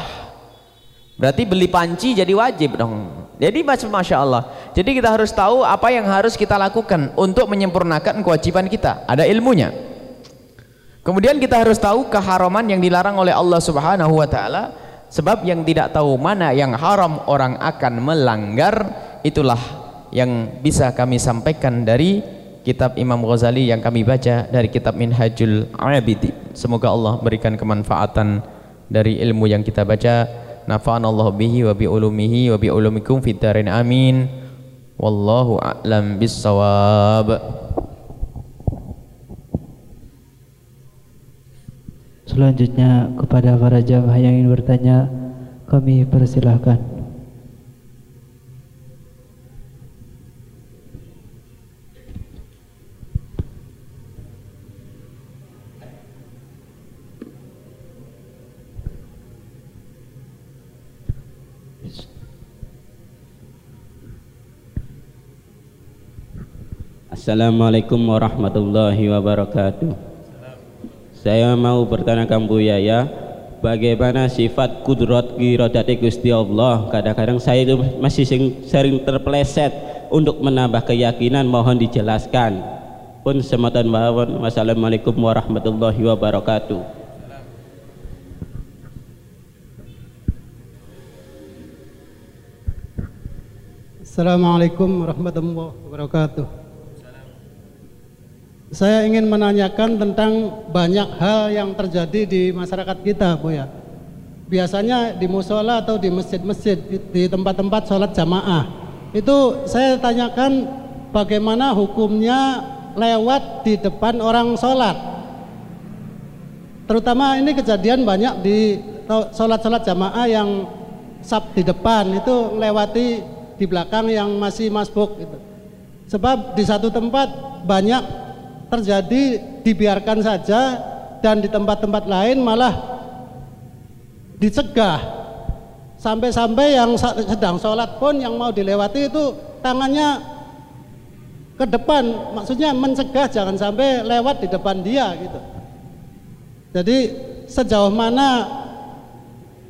Berarti beli panci jadi wajib dong. Jadi masya Allah. Jadi kita harus tahu apa yang harus kita lakukan untuk menyempurnakan kewajiban kita. Ada ilmunya. Kemudian kita harus tahu keharaman yang dilarang oleh Allah Subhanahu wa taala sebab yang tidak tahu mana yang haram orang akan melanggar itulah yang bisa kami sampaikan dari kitab Imam Ghazali yang kami baca dari kitab Minhajul Abidi. Semoga Allah berikan kemanfaatan dari ilmu yang kita baca. Nafa'an Allah bihi wa bi ulumihi wa bi ulumikum fid amin. Wallahu a'lam bissawab. Selanjutnya kepada para jamaah yang ingin bertanya kami persilahkan. Assalamualaikum warahmatullahi wabarakatuh. Saya mau bertanyakan Bu Yaya, bagaimana sifat kudrat iradati Gusti Allah? Kadang-kadang saya itu masih sering terpeleset untuk menambah keyakinan, mohon dijelaskan. Pun sematan mawon. Wassalamualaikum warahmatullahi wabarakatuh. Assalamualaikum warahmatullahi wabarakatuh saya ingin menanyakan tentang banyak hal yang terjadi di masyarakat kita, Bu ya. Biasanya di musola atau di masjid-masjid, di tempat-tempat sholat jamaah. Itu saya tanyakan bagaimana hukumnya lewat di depan orang sholat. Terutama ini kejadian banyak di sholat-sholat jamaah yang sab di depan itu lewati di belakang yang masih masbuk gitu. Sebab di satu tempat banyak terjadi dibiarkan saja dan di tempat-tempat lain malah dicegah. Sampai-sampai yang sedang sholat pun yang mau dilewati itu tangannya ke depan. Maksudnya mencegah jangan sampai lewat di depan dia gitu. Jadi sejauh mana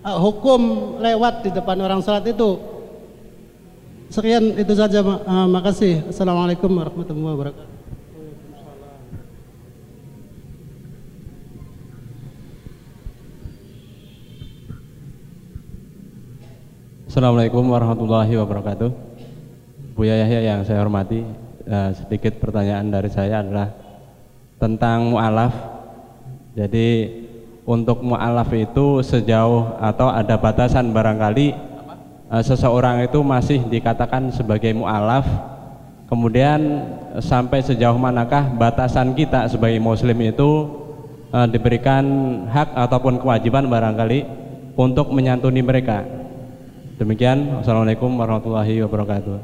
uh, hukum lewat di depan orang sholat itu? Sekian itu saja uh, makasih. Assalamualaikum warahmatullahi wabarakatuh Assalamualaikum warahmatullahi wabarakatuh. Buya Yahya yang saya hormati, uh, sedikit pertanyaan dari saya adalah tentang mu'alaf. Jadi untuk mu'alaf itu sejauh atau ada batasan barangkali uh, seseorang itu masih dikatakan sebagai mu'alaf kemudian sampai sejauh manakah batasan kita sebagai muslim itu uh, diberikan hak ataupun kewajiban barangkali untuk menyantuni mereka Demikian, Assalamualaikum warahmatullahi wabarakatuh.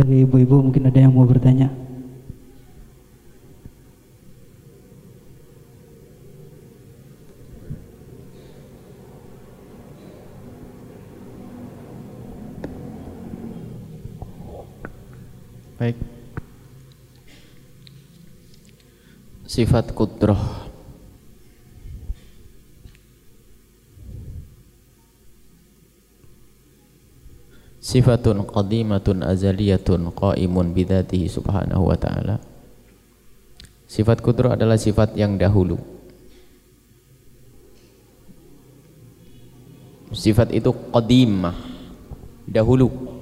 Dari ibu-ibu mungkin ada yang mau bertanya. Baik. Sifat kudrah. Sifatun qadimatun azaliyatun qaimun bidatihi subhanahu wa ta'ala. Sifat kudrah adalah sifat yang dahulu. Sifat itu qadimah, dahulu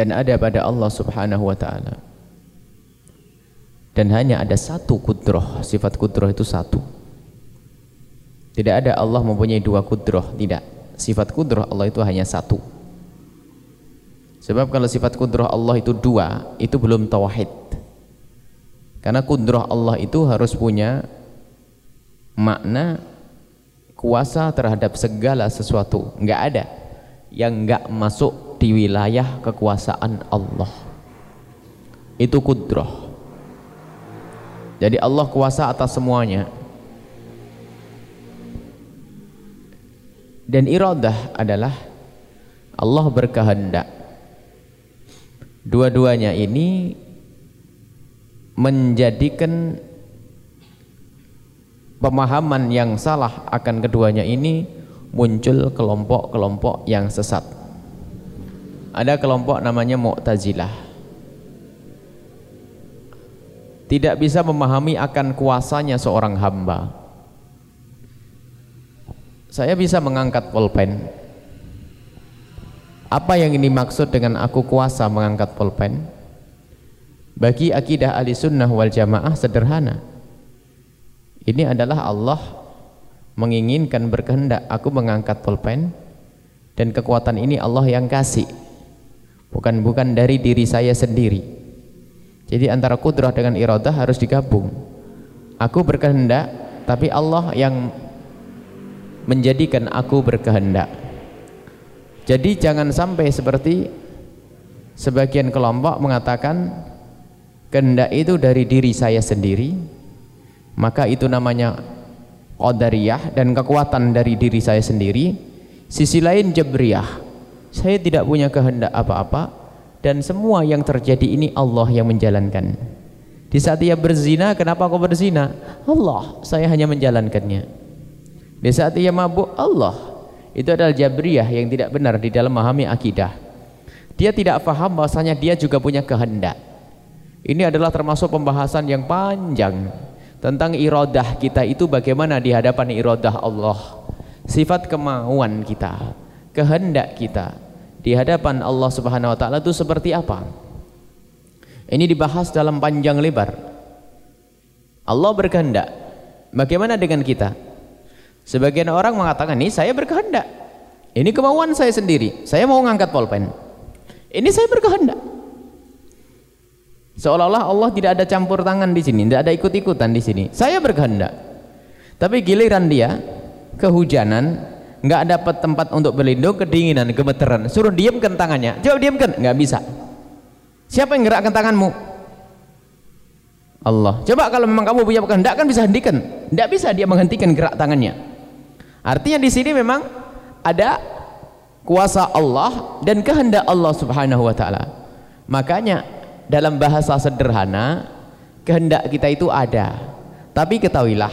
dan ada pada Allah Subhanahu wa taala. Dan hanya ada satu kudroh, sifat kudroh itu satu. Tidak ada Allah mempunyai dua kudroh, tidak. Sifat kudroh Allah itu hanya satu. Sebab kalau sifat kudroh Allah itu dua, itu belum tauhid. Karena kudroh Allah itu harus punya makna kuasa terhadap segala sesuatu. Enggak ada yang enggak masuk di wilayah kekuasaan Allah. Itu kudrah. Jadi Allah kuasa atas semuanya. Dan iradah adalah Allah berkehendak. Dua-duanya ini menjadikan pemahaman yang salah akan keduanya ini muncul kelompok-kelompok yang sesat ada kelompok namanya Mu'tazilah. Tidak bisa memahami akan kuasanya seorang hamba. Saya bisa mengangkat pulpen. Apa yang ini maksud dengan aku kuasa mengangkat pulpen? Bagi akidah ahli sunnah wal jamaah sederhana. Ini adalah Allah menginginkan berkehendak aku mengangkat pulpen dan kekuatan ini Allah yang kasih. Bukan bukan dari diri saya sendiri. Jadi antara kudrah dengan iradah harus digabung. Aku berkehendak tapi Allah yang menjadikan aku berkehendak. Jadi jangan sampai seperti sebagian kelompok mengatakan kehendak itu dari diri saya sendiri maka itu namanya qadariyah dan kekuatan dari diri saya sendiri sisi lain jabriyah saya tidak punya kehendak apa-apa dan semua yang terjadi ini Allah yang menjalankan. Di saat ia berzina kenapa kau berzina? Allah saya hanya menjalankannya. Di saat ia mabuk Allah. Itu adalah jabriyah yang tidak benar di dalam memahami akidah. Dia tidak faham bahwasanya dia juga punya kehendak. Ini adalah termasuk pembahasan yang panjang tentang iradah kita itu bagaimana di hadapan iradah Allah. Sifat kemauan kita kehendak kita di hadapan Allah Subhanahu wa taala itu seperti apa? Ini dibahas dalam panjang lebar. Allah berkehendak. Bagaimana dengan kita? Sebagian orang mengatakan ini saya berkehendak. Ini kemauan saya sendiri. Saya mau ngangkat polpen ini saya berkehendak. Seolah-olah Allah tidak ada campur tangan di sini, tidak ada ikut-ikutan di sini. Saya berkehendak. Tapi giliran dia kehujanan, nggak dapat tempat untuk berlindung, kedinginan, gemeteran. Suruh diamkan tangannya. Coba diamkan, nggak bisa. Siapa yang gerakkan tanganmu? Allah. Coba kalau memang kamu punya kehendak kan bisa hentikan. Tidak bisa dia menghentikan gerak tangannya. Artinya di sini memang ada kuasa Allah dan kehendak Allah Subhanahu wa taala. Makanya dalam bahasa sederhana kehendak kita itu ada tapi ketahuilah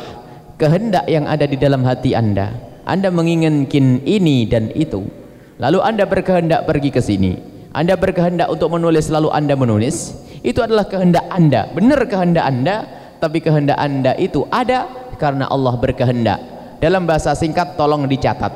kehendak yang ada di dalam hati anda anda menginginkan ini dan itu. Lalu anda berkehendak pergi ke sini. Anda berkehendak untuk menulis lalu anda menulis. Itu adalah kehendak anda. Benar kehendak anda tapi kehendak anda itu ada karena Allah berkehendak. Dalam bahasa singkat tolong dicatat.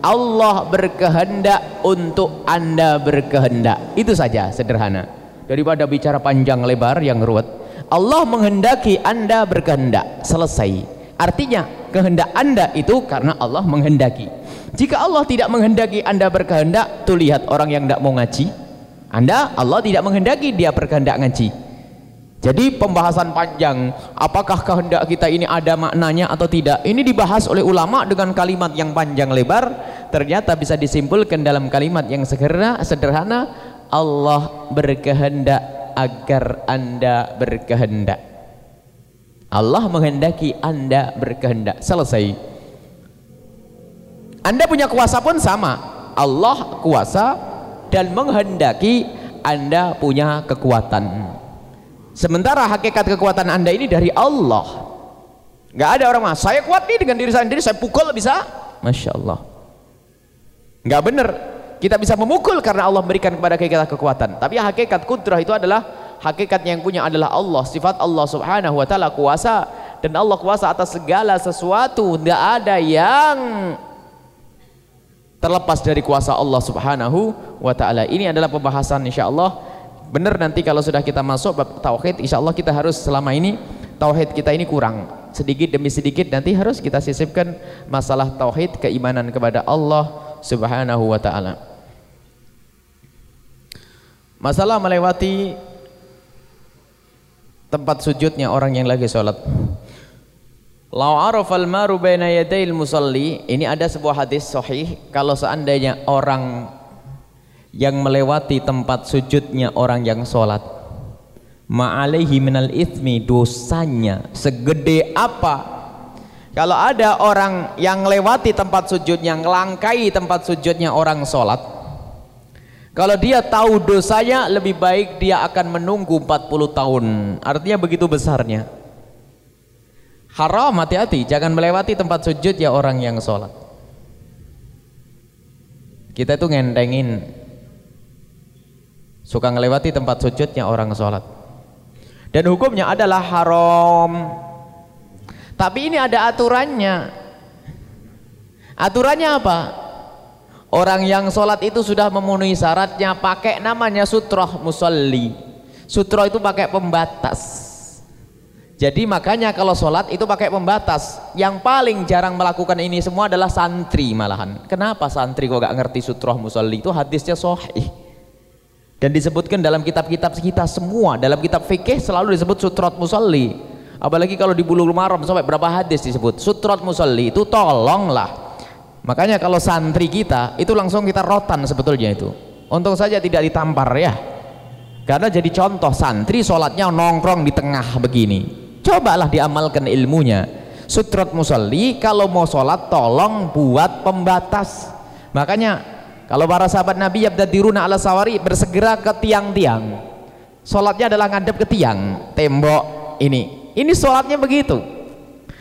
Allah berkehendak untuk anda berkehendak. Itu saja sederhana. Daripada bicara panjang lebar yang ruwet Allah menghendaki anda berkehendak. Selesai artinya kehendak anda itu karena Allah menghendaki. Jika Allah tidak menghendaki anda berkehendak tuh lihat orang yang tidak mau ngaji. Anda Allah tidak menghendaki dia berkehendak ngaji. Jadi pembahasan panjang apakah kehendak kita ini ada maknanya atau tidak ini dibahas oleh ulama dengan kalimat yang panjang lebar. Ternyata bisa disimpulkan dalam kalimat yang sederhana sederhana Allah berkehendak agar anda berkehendak Allah menghendaki anda berkehendak. Selesai. Anda punya kuasa pun sama. Allah kuasa dan menghendaki anda punya kekuatan. Sementara hakikat kekuatan anda ini dari Allah. Nggak ada orang mas saya kuat nih dengan diri saya sendiri saya pukul bisa. Masya Allah. Nggak benar kita bisa memukul karena Allah memberikan kepada kita kekuatan. Tapi hakikat kudrah itu adalah hakikat yang punya adalah Allah. Sifat Allah subhanahu wa ta'ala kuasa. Dan Allah kuasa atas segala sesuatu. Tidak ada yang terlepas dari kuasa Allah subhanahu wa ta'ala. Ini adalah pembahasan insyaAllah. Benar nanti kalau sudah kita masuk bab tauhid insyaAllah kita harus selama ini tauhid kita ini kurang. Sedikit demi sedikit nanti harus kita sisipkan masalah tauhid keimanan kepada Allah subhanahu wa ta'ala. Masalah melewati tempat sujudnya orang yang lagi sholat. Lau arafal maru baina yadayil ini ada sebuah hadis sahih kalau seandainya orang yang melewati tempat sujudnya orang yang sholat ma'alaihi minal ithmi dosanya segede apa Kalau ada orang yang lewati tempat sujudnya, ngelangkai tempat sujudnya orang sholat, kalau dia tahu dosanya, lebih baik dia akan menunggu 40 tahun. Artinya begitu besarnya. Haram hati-hati, jangan melewati tempat sujud ya orang yang sholat. Kita itu ngendengin, suka ngelewati tempat sujudnya orang sholat. Dan hukumnya adalah haram. Tapi ini ada aturannya. Aturannya apa? Orang yang sholat itu sudah memenuhi syaratnya pakai namanya sutroh musalli. Sutroh itu pakai pembatas. Jadi makanya kalau sholat itu pakai pembatas. Yang paling jarang melakukan ini semua adalah santri malahan. Kenapa santri kok gak ngerti sutroh musalli? Itu hadisnya sahih. Dan disebutkan dalam kitab-kitab kita semua. Dalam kitab fikih selalu disebut sutroh musalli apalagi kalau di bulu maram sampai berapa hadis disebut sutrat musalli itu tolonglah makanya kalau santri kita itu langsung kita rotan sebetulnya itu. Untung saja tidak ditampar ya. Karena jadi contoh santri sholatnya nongkrong di tengah begini. Cobalah diamalkan ilmunya. Sutrat musalli kalau mau sholat tolong buat pembatas. Makanya kalau para sahabat Nabi yabdadiruna ala sawari bersegera ke tiang-tiang. Sholatnya adalah ngadep ke tiang tembok ini. Ini sholatnya begitu.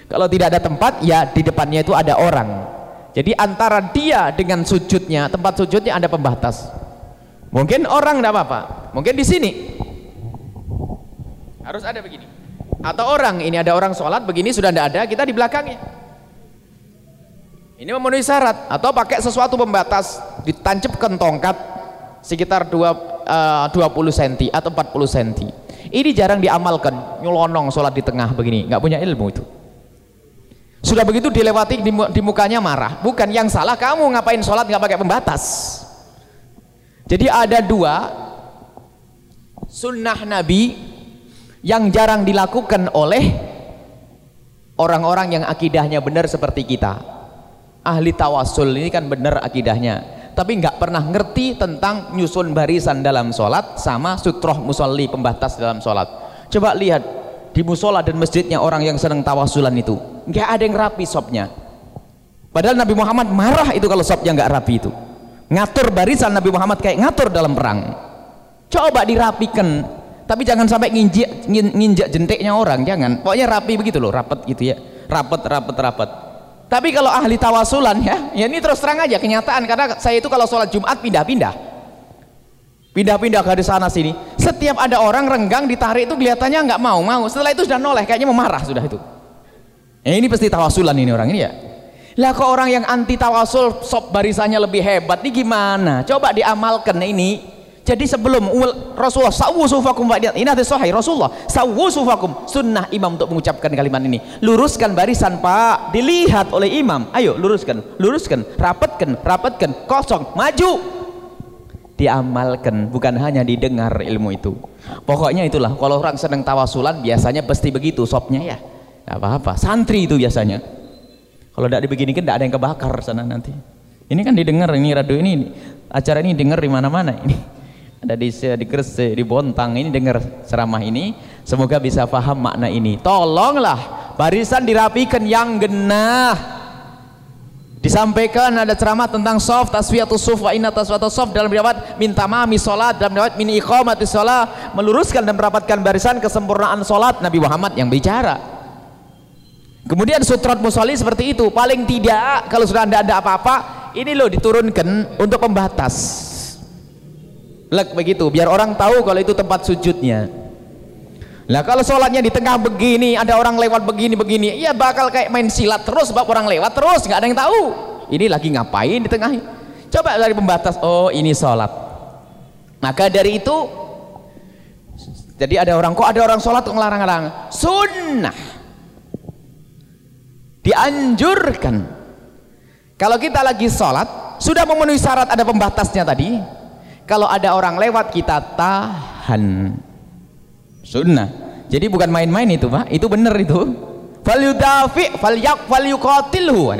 Kalau tidak ada tempat ya di depannya itu ada orang jadi antara dia dengan sujudnya tempat sujudnya ada pembatas. Mungkin orang tidak apa-apa. Mungkin di sini. Harus ada begini. Atau orang ini ada orang sholat begini sudah tidak ada kita di belakangnya. Ini memenuhi syarat. Atau pakai sesuatu pembatas ditancapkan tongkat sekitar 2, uh, 20 cm atau 40 cm ini jarang diamalkan nyelonong sholat di tengah begini. Nggak punya ilmu itu sudah begitu dilewati di, di mukanya marah. Bukan yang salah kamu ngapain sholat nggak pakai pembatas. Jadi ada dua sunnah nabi yang jarang dilakukan oleh orang-orang yang akidahnya benar seperti kita. Ahli tawasul ini kan benar akidahnya. Tapi nggak pernah ngerti tentang nyusun barisan dalam sholat sama sutroh musolli pembatas dalam sholat. Coba lihat di musola dan masjidnya orang yang senang tawasulan itu. Nggak ada yang rapi sopnya. Padahal Nabi Muhammad marah itu kalau sopnya nggak rapi itu. Ngatur barisan Nabi Muhammad kayak ngatur dalam perang. Coba dirapikan. Tapi jangan sampai nginjak nginjak jentiknya orang jangan. Pokoknya rapi begitu loh rapat gitu ya. Rapat rapat rapat tapi kalau ahli tawasulan ya, ya ini terus terang aja kenyataan. Karena saya itu kalau sholat Jumat pindah-pindah. Pindah-pindah ke sana sini. Setiap ada orang renggang ditarik itu kelihatannya nggak mau mau. Setelah itu sudah noleh kayaknya memarah sudah itu. Ya, ini pasti tawasulan ini orang ini ya. Lah kok orang yang anti tawasul sop barisannya lebih hebat ini gimana? Coba diamalkan ini jadi sebelum Rasulullah sawu sufakum ini hadis sahih Rasulullah sawu sufakum sunnah imam untuk mengucapkan kalimat ini. Luruskan barisan Pak, dilihat oleh imam. Ayo luruskan, luruskan, rapatkan, rapatkan, kosong, maju. Diamalkan, bukan hanya didengar ilmu itu. Pokoknya itulah kalau orang sedang tawasulan biasanya pasti begitu sopnya ya. Gak apa-apa, santri itu biasanya. Kalau tidak dibeginikan tidak ada yang kebakar sana nanti. Ini kan didengar ini radio ini acara ini dengar di mana-mana ini ada di di Gresik, di Bontang ini dengar ceramah ini semoga bisa paham makna ini tolonglah barisan dirapikan yang genah disampaikan ada ceramah tentang soft taswiyatus suf wa inna taswiyatus soft. Dalam riwayat minta mami salat dalam riwayat min iqamati salat meluruskan dan merapatkan barisan kesempurnaan salat Nabi Muhammad yang bicara. Kemudian sutrat musolli seperti itu. Paling tidak kalau sudah tidak ada apa-apa ini loh diturunkan untuk pembatas. Lek begitu biar orang tahu kalau itu tempat sujudnya lah kalau sholatnya di tengah begini ada orang lewat begini begini iya bakal kayak main silat terus sebab orang lewat terus nggak ada yang tahu. Ini lagi ngapain di tengah coba dari pembatas oh ini sholat. Maka dari itu jadi ada orang kok ada orang sholat ngelarang-larang? Sunnah. Dianjurkan. Kalau kita lagi sholat sudah memenuhi syarat ada pembatasnya tadi. Kalau ada orang lewat kita tahan sunnah. Jadi bukan main-main itu pak. Itu benar itu. Fal yudafi fal yak fal yuqatilhu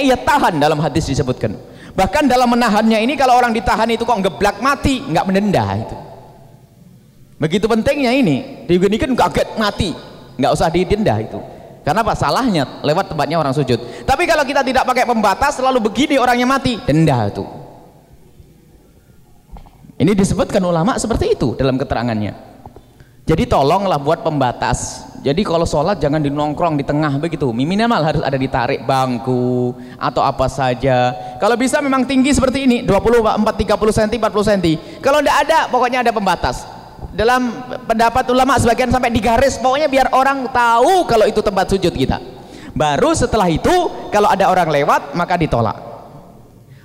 ia tahan dalam hadis disebutkan. Bahkan dalam menahannya ini kalau orang ditahan itu kok ngeblak mati nggak menenda itu. Begitu pentingnya ini digenikan kaget mati. Nggak usah didenda itu. Karena apa? Salahnya lewat tempatnya orang sujud. Tapi kalau kita tidak pakai pembatas selalu begini orangnya mati denda itu. Ini disebutkan ulama seperti itu dalam keterangannya jadi tolonglah buat pembatas. Jadi kalau sholat jangan dinongkrong di tengah begitu. Minimal harus ada ditarik bangku atau apa saja. Kalau bisa memang tinggi seperti ini 20, 4, 30 cm, 40 cm kalau tidak ada pokoknya ada pembatas. Dalam pendapat ulama sebagian sampai di garis pokoknya biar orang tahu kalau itu tempat sujud kita. Baru setelah itu kalau ada orang lewat maka ditolak.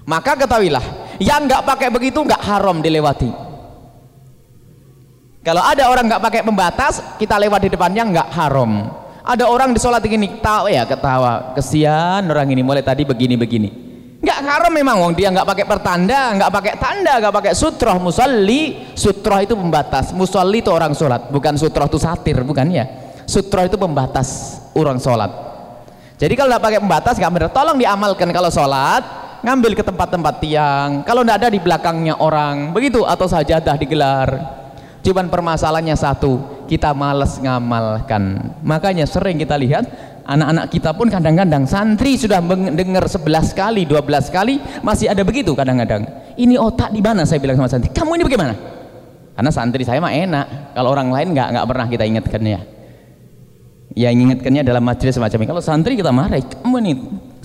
Maka ketahuilah yang nggak pakai begitu nggak haram dilewati kalau ada orang nggak pakai pembatas kita lewat di depannya nggak haram. Ada orang di sholat begini tahu ya ketawa. Kesian orang ini mulai tadi begini begini. Nggak haram memang wong dia nggak pakai pertanda nggak pakai tanda nggak pakai sutroh. Musalli sutroh itu pembatas. Musalli itu orang sholat bukan sutroh itu satir bukan ya. Sutroh itu pembatas orang sholat. Jadi kalau nggak pakai pembatas nggak benar tolong diamalkan kalau sholat ngambil ke tempat-tempat tiang. Kalau tidak ada di belakangnya orang begitu atau sajadah digelar cuman permasalahannya satu kita males ngamalkan. Makanya sering kita lihat anak-anak kita pun kadang-kadang santri sudah mendengar 11 kali 12 kali masih ada begitu kadang-kadang. Ini otak di mana? Saya bilang sama santri kamu ini bagaimana? Karena santri saya mah enak. Kalau orang lain nggak nggak pernah kita ingatkan ya yang ingatkannya dalam majelis semacam ini. Kalau santri kita marah kamu ini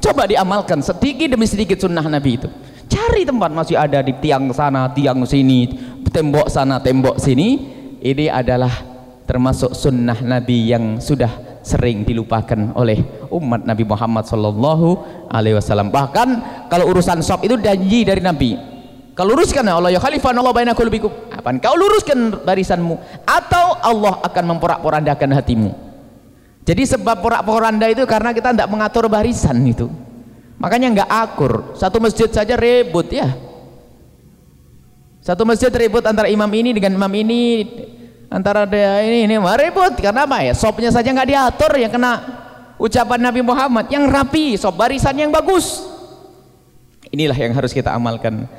coba diamalkan sedikit demi sedikit sunnah Nabi itu. Cari tempat masih ada di tiang sana tiang sini tembok sana tembok sini ini adalah termasuk sunnah Nabi yang sudah sering dilupakan oleh umat Nabi Muhammad Sallallahu Alaihi Wasallam bahkan kalau urusan sop itu janji dari Nabi kalau luruskan ya Allah ya khalifah Allah baina qulubikum apa kau luruskan barisanmu atau Allah akan memporak-porandakan hatimu jadi sebab porak-poranda itu karena kita tidak mengatur barisan itu. Makanya nggak akur. Satu masjid saja ribut ya. Satu masjid ribut antara imam ini dengan imam ini, antara dia ini ini ribut karena apa ya? Sopnya saja nggak diatur yang kena ucapan Nabi Muhammad yang rapi, sop barisan yang bagus. Inilah yang harus kita amalkan.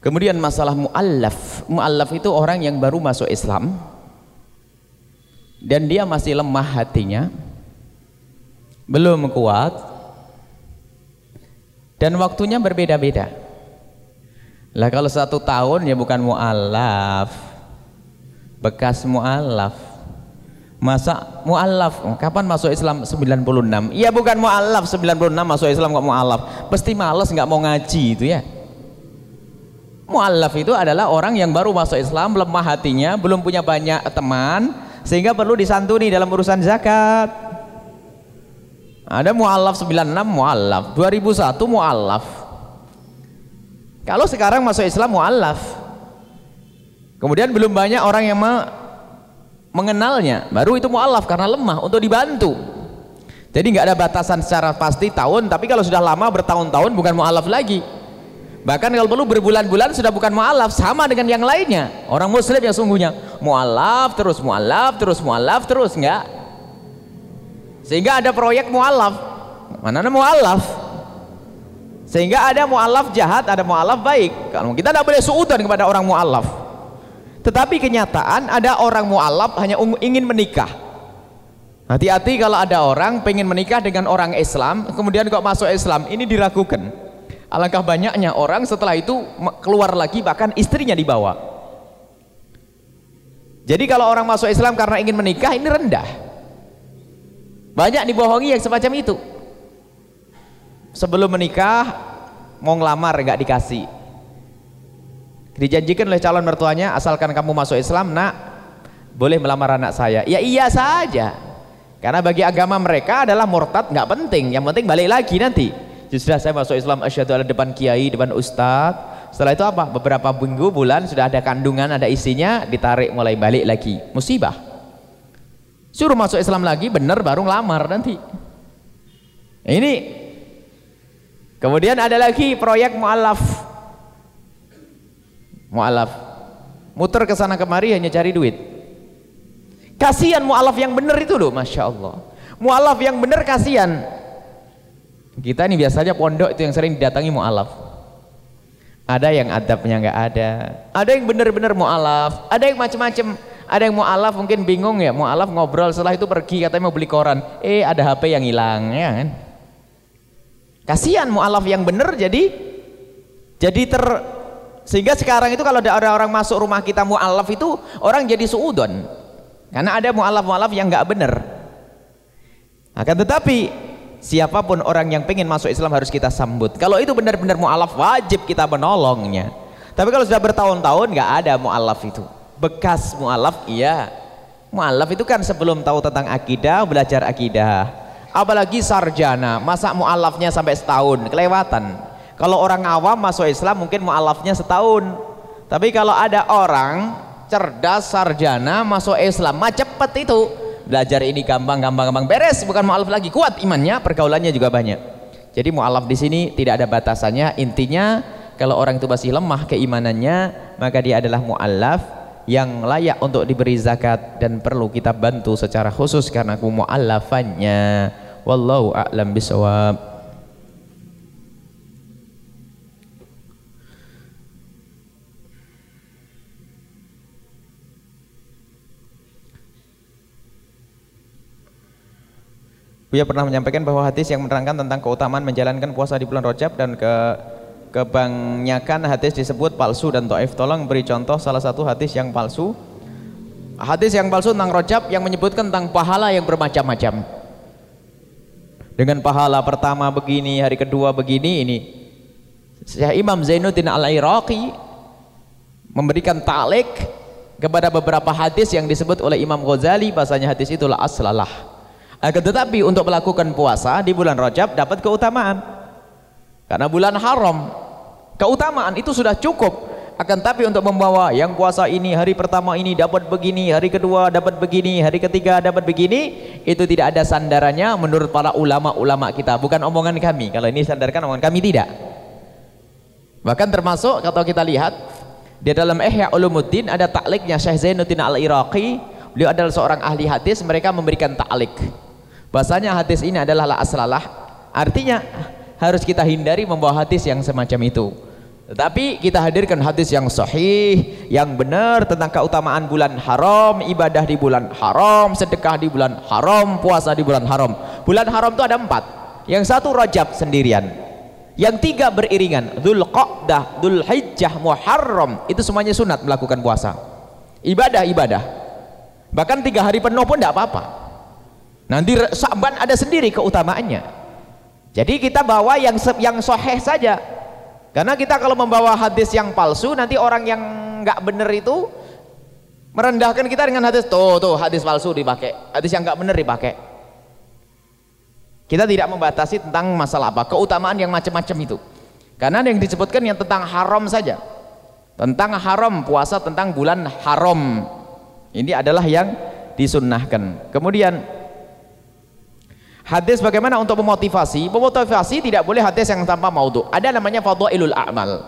Kemudian masalah muallaf. Muallaf itu orang yang baru masuk Islam dan dia masih lemah hatinya belum kuat dan waktunya berbeda-beda lah kalau satu tahun ya bukan mu'alaf bekas mu'alaf masa mu'alaf kapan masuk Islam? 96 iya bukan mu'alaf 96 masuk Islam kok mu'alaf pasti males nggak mau ngaji itu ya. Mu'alaf itu adalah orang yang baru masuk Islam lemah hatinya belum punya banyak teman sehingga perlu disantuni dalam urusan zakat. Ada mu'alaf 96 mu'alaf 2001 mu'alaf kalau sekarang masuk Islam mu'alaf kemudian belum banyak orang yang mengenalnya. Baru itu mu'alaf karena lemah untuk dibantu. Jadi nggak ada batasan secara pasti tahun tapi kalau sudah lama bertahun-tahun bukan mu'alaf lagi. Bahkan kalau perlu berbulan-bulan sudah bukan mu'alaf sama dengan yang lainnya. Orang muslim yang sungguhnya mu'alaf terus mu'alaf terus mu'alaf terus. Enggak sehingga ada proyek mu'alaf mana mu'alaf sehingga ada mu'alaf jahat ada mu'alaf baik. Kalau kita tidak boleh suudan kepada orang mu'alaf tetapi kenyataan ada orang mu'alaf hanya ingin menikah. Hati-hati kalau ada orang pengen menikah dengan orang Islam kemudian kok masuk Islam. Ini diragukan. Alangkah banyaknya orang setelah itu keluar lagi bahkan istrinya dibawa. Jadi kalau orang masuk Islam karena ingin menikah ini rendah. Banyak dibohongi yang semacam itu sebelum menikah mau ngelamar nggak dikasih dijanjikan oleh calon mertuanya asalkan kamu masuk Islam nak boleh melamar anak saya ya iya saja karena bagi agama mereka adalah murtad nggak penting yang penting balik lagi nanti sudah saya masuk Islam asyhadu alla depan kiai, depan ustaz. Setelah itu apa? Beberapa minggu, bulan sudah ada kandungan, ada isinya, ditarik mulai balik lagi. Musibah. Suruh masuk Islam lagi, benar baru ngelamar nanti. Ini kemudian ada lagi proyek mualaf. Mualaf. Muter ke sana kemari hanya cari duit. Kasihan mualaf yang benar itu loh, masya Allah. Mualaf yang benar kasihan kita ini biasanya pondok itu yang sering didatangi mu'alaf ada yang adabnya nggak ada ada yang benar-benar mu'alaf ada yang macam-macam Ada yang mu'alaf mungkin bingung ya, mu'alaf ngobrol setelah itu pergi katanya mau beli koran. Eh ada HP yang hilang ya kan. Kasihan mu'alaf yang benar jadi jadi ter sehingga sekarang itu kalau ada orang masuk rumah kita mu'alaf itu orang jadi suudon. Karena ada mu'alaf-mu'alaf yang nggak benar. Akan tetapi siapa pun orang yang pengen masuk Islam harus kita sambut. Kalau itu benar-benar mu'alaf wajib kita menolongnya. Tapi kalau sudah bertahun-tahun nggak ada mu'alaf itu bekas mu'alaf iya mu'alaf itu kan sebelum tahu tentang akidah belajar akidah apalagi sarjana masa mu'alafnya sampai setahun? Kelewatan. Kalau orang awam masuk Islam mungkin mu'alafnya setahun. Tapi kalau ada orang cerdas sarjana masuk Islam mah cepet itu. Belajar ini gampang gampang gampang. Beres bukan mu'alaf lagi. Kuat imannya pergaulannya juga banyak. Jadi mu'alaf di sini tidak ada batasannya. Intinya kalau orang itu masih lemah keimanannya maka dia adalah mu'alaf yang layak untuk diberi zakat dan perlu kita bantu secara khusus karena mu'allafannya wallahu a'lam bisawab Buya pernah menyampaikan bahwa hadis yang menerangkan tentang keutamaan menjalankan puasa di bulan Rajab dan ke kebanyakan hadis disebut palsu dan to'if tolong beri contoh salah satu hadis yang palsu. Hadis yang palsu tentang rojab yang menyebutkan tentang pahala yang bermacam-macam dengan pahala pertama begini hari kedua begini ini. Syekh Imam Zainuddin Al-Iraqi memberikan ta'lik kepada beberapa hadis yang disebut oleh Imam Ghazali bahasanya hadis itulah aslalah. Akan tetapi untuk melakukan puasa di bulan Rajab dapat keutamaan. Karena bulan haram keutamaan itu sudah cukup akan tapi untuk membawa yang puasa ini hari pertama ini dapat begini hari kedua dapat begini hari ketiga dapat begini itu tidak ada sandarannya menurut para ulama-ulama kita. Bukan omongan kami. Kalau ini sandarkan omongan kami tidak. Bahkan termasuk kalau kita lihat di dalam Ihya Ulumuddin ada takliknya Syekh Zainuddin Al-Iraqi. Beliau adalah seorang ahli hadis mereka memberikan taklik. Bahasanya hadis ini adalah la aslalah. Artinya harus kita hindari membawa hadis yang semacam itu tetapi kita hadirkan hadis yang sahih yang benar tentang keutamaan bulan haram ibadah di bulan haram sedekah di bulan haram puasa di bulan haram. Bulan haram itu ada empat. Yang satu rajab sendirian. Yang tiga beriringan. Dhul Qa'dah, Dhul Hijjah, Muharram. Itu semuanya sunat melakukan puasa. Ibadah-ibadah bahkan tiga hari penuh pun tidak apa-apa. Nanti Sa'ban ada sendiri keutamaannya. Jadi kita bawa yang yang soheh saja. Karena kita kalau membawa hadis yang palsu, nanti orang yang nggak benar itu merendahkan kita dengan hadis tuh tuh hadis palsu dipakai, hadis yang nggak benar dipakai. Kita tidak membatasi tentang masalah apa, keutamaan yang macam-macam itu. Karena yang disebutkan yang tentang haram saja. Tentang haram, puasa tentang bulan haram. Ini adalah yang disunnahkan. Kemudian Hadis bagaimana untuk memotivasi? Memotivasi tidak boleh hadis yang tanpa maudhu. Ada namanya fadhailul a'mal.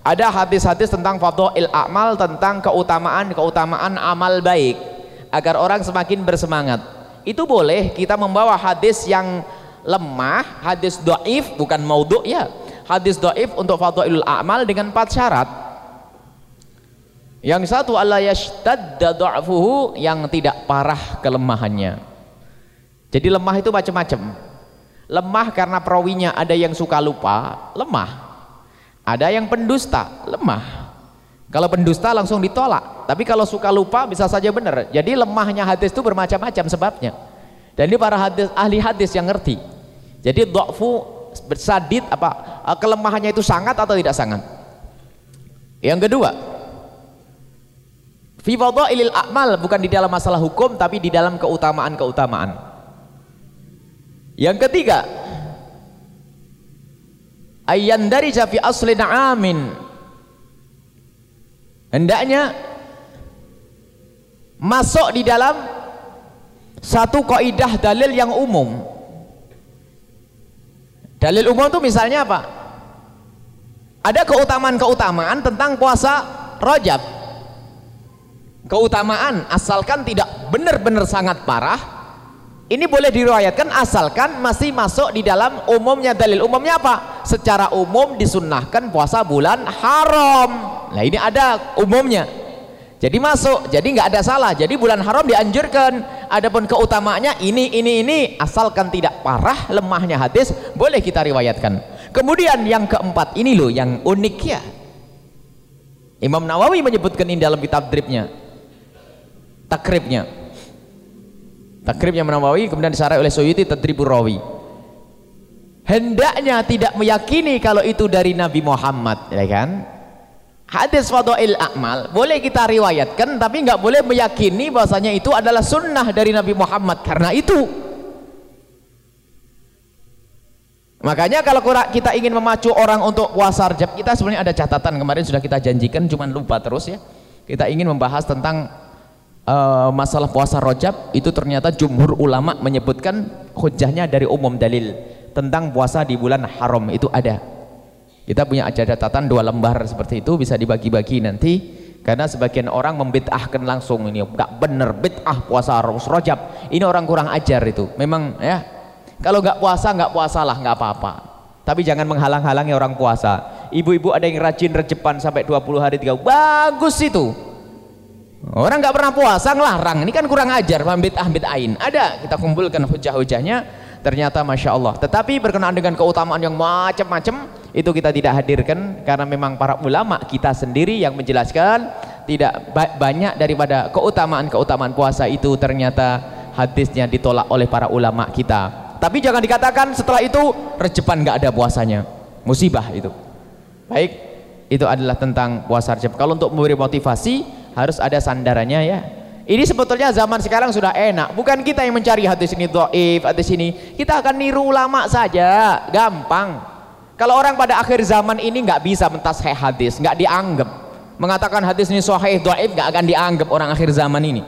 Ada hadis-hadis tentang fadhail a'mal tentang keutamaan-keutamaan amal baik agar orang semakin bersemangat. Itu boleh kita membawa hadis yang lemah, hadis doif bukan maudhu ya. Hadis doif untuk fadhailul a'mal dengan empat syarat. Yang satu Allah yashtadda yang tidak parah kelemahannya. Jadi lemah itu macam-macam. Lemah karena perawinya ada yang suka lupa, lemah. Ada yang pendusta, lemah. Kalau pendusta langsung ditolak. Tapi kalau suka lupa bisa saja benar. Jadi lemahnya hadis itu bermacam-macam sebabnya. Dan ini para hadis ahli hadis yang ngerti. Jadi dha'fu bersadid apa kelemahannya itu sangat atau tidak sangat. Yang kedua, fi ilil a'mal bukan di dalam masalah hukum tapi di dalam keutamaan-keutamaan. Yang ketiga, ayyan dari fi aslin amin. Hendaknya masuk di dalam satu kaidah dalil yang umum. Dalil umum itu misalnya apa? Ada keutamaan-keutamaan tentang puasa Rajab. Keutamaan asalkan tidak benar-benar sangat parah ini boleh diriwayatkan asalkan masih masuk di dalam umumnya dalil. Umumnya apa? Secara umum disunnahkan puasa bulan haram. Nah ini ada umumnya. Jadi masuk, jadi nggak ada salah. Jadi bulan haram dianjurkan. Adapun keutamaannya ini, ini, ini, asalkan tidak parah lemahnya hadis, boleh kita riwayatkan. Kemudian yang keempat ini loh yang unik ya. Imam Nawawi menyebutkan ini dalam kitab dripnya, takribnya. Takribnya Imam Nawawi kemudian disarai oleh Suyuti Tadribur Rawi. Hendaknya tidak meyakini kalau itu dari Nabi Muhammad, ya kan? hadis fadail a'mal boleh kita riwayatkan tapi nggak boleh meyakini bahwasanya itu adalah sunnah dari Nabi Muhammad karena itu makanya kalau kita ingin memacu orang untuk puasa Rajab kita sebenarnya ada catatan kemarin sudah kita janjikan cuman lupa terus ya kita ingin membahas tentang uh, masalah puasa Rajab itu ternyata jumhur ulama menyebutkan hujahnya dari umum dalil tentang puasa di bulan haram itu ada. Kita punya aja catatan dua lembar seperti itu bisa dibagi-bagi nanti. Karena sebagian orang membid'ahkan langsung ini enggak bener bid'ah puasa rojab. Ini orang kurang ajar itu. Memang ya kalau enggak puasa enggak puasalah enggak apa-apa. Tapi jangan menghalang-halangi orang puasa. Ibu-ibu ada yang rajin rejepan sampai 20 hari tiga bagus itu orang enggak pernah puasa ngelarang. Ini kan kurang ajar bid'ah bid'ain ada kita kumpulkan hujah-hujahnya. Ternyata Masya Allah. Tetapi berkenaan dengan keutamaan yang macam-macam itu kita tidak hadirkan karena memang para ulama kita sendiri yang menjelaskan tidak banyak daripada keutamaan-keutamaan puasa itu ternyata hadisnya ditolak oleh para ulama kita. Tapi jangan dikatakan setelah itu rejepan nggak ada puasanya. Musibah itu. Baik itu adalah tentang puasa rejep kalau untuk memberi motivasi harus ada sandarannya ya. Ini sebetulnya zaman sekarang sudah enak. Bukan kita yang mencari hadis ini do'if hadis ini. Kita akan niru ulama saja. Gampang. Kalau orang pada akhir zaman ini nggak bisa mentasih hadis, nggak dianggap, mengatakan hadis ini sahih, doaib nggak akan dianggap orang akhir zaman ini.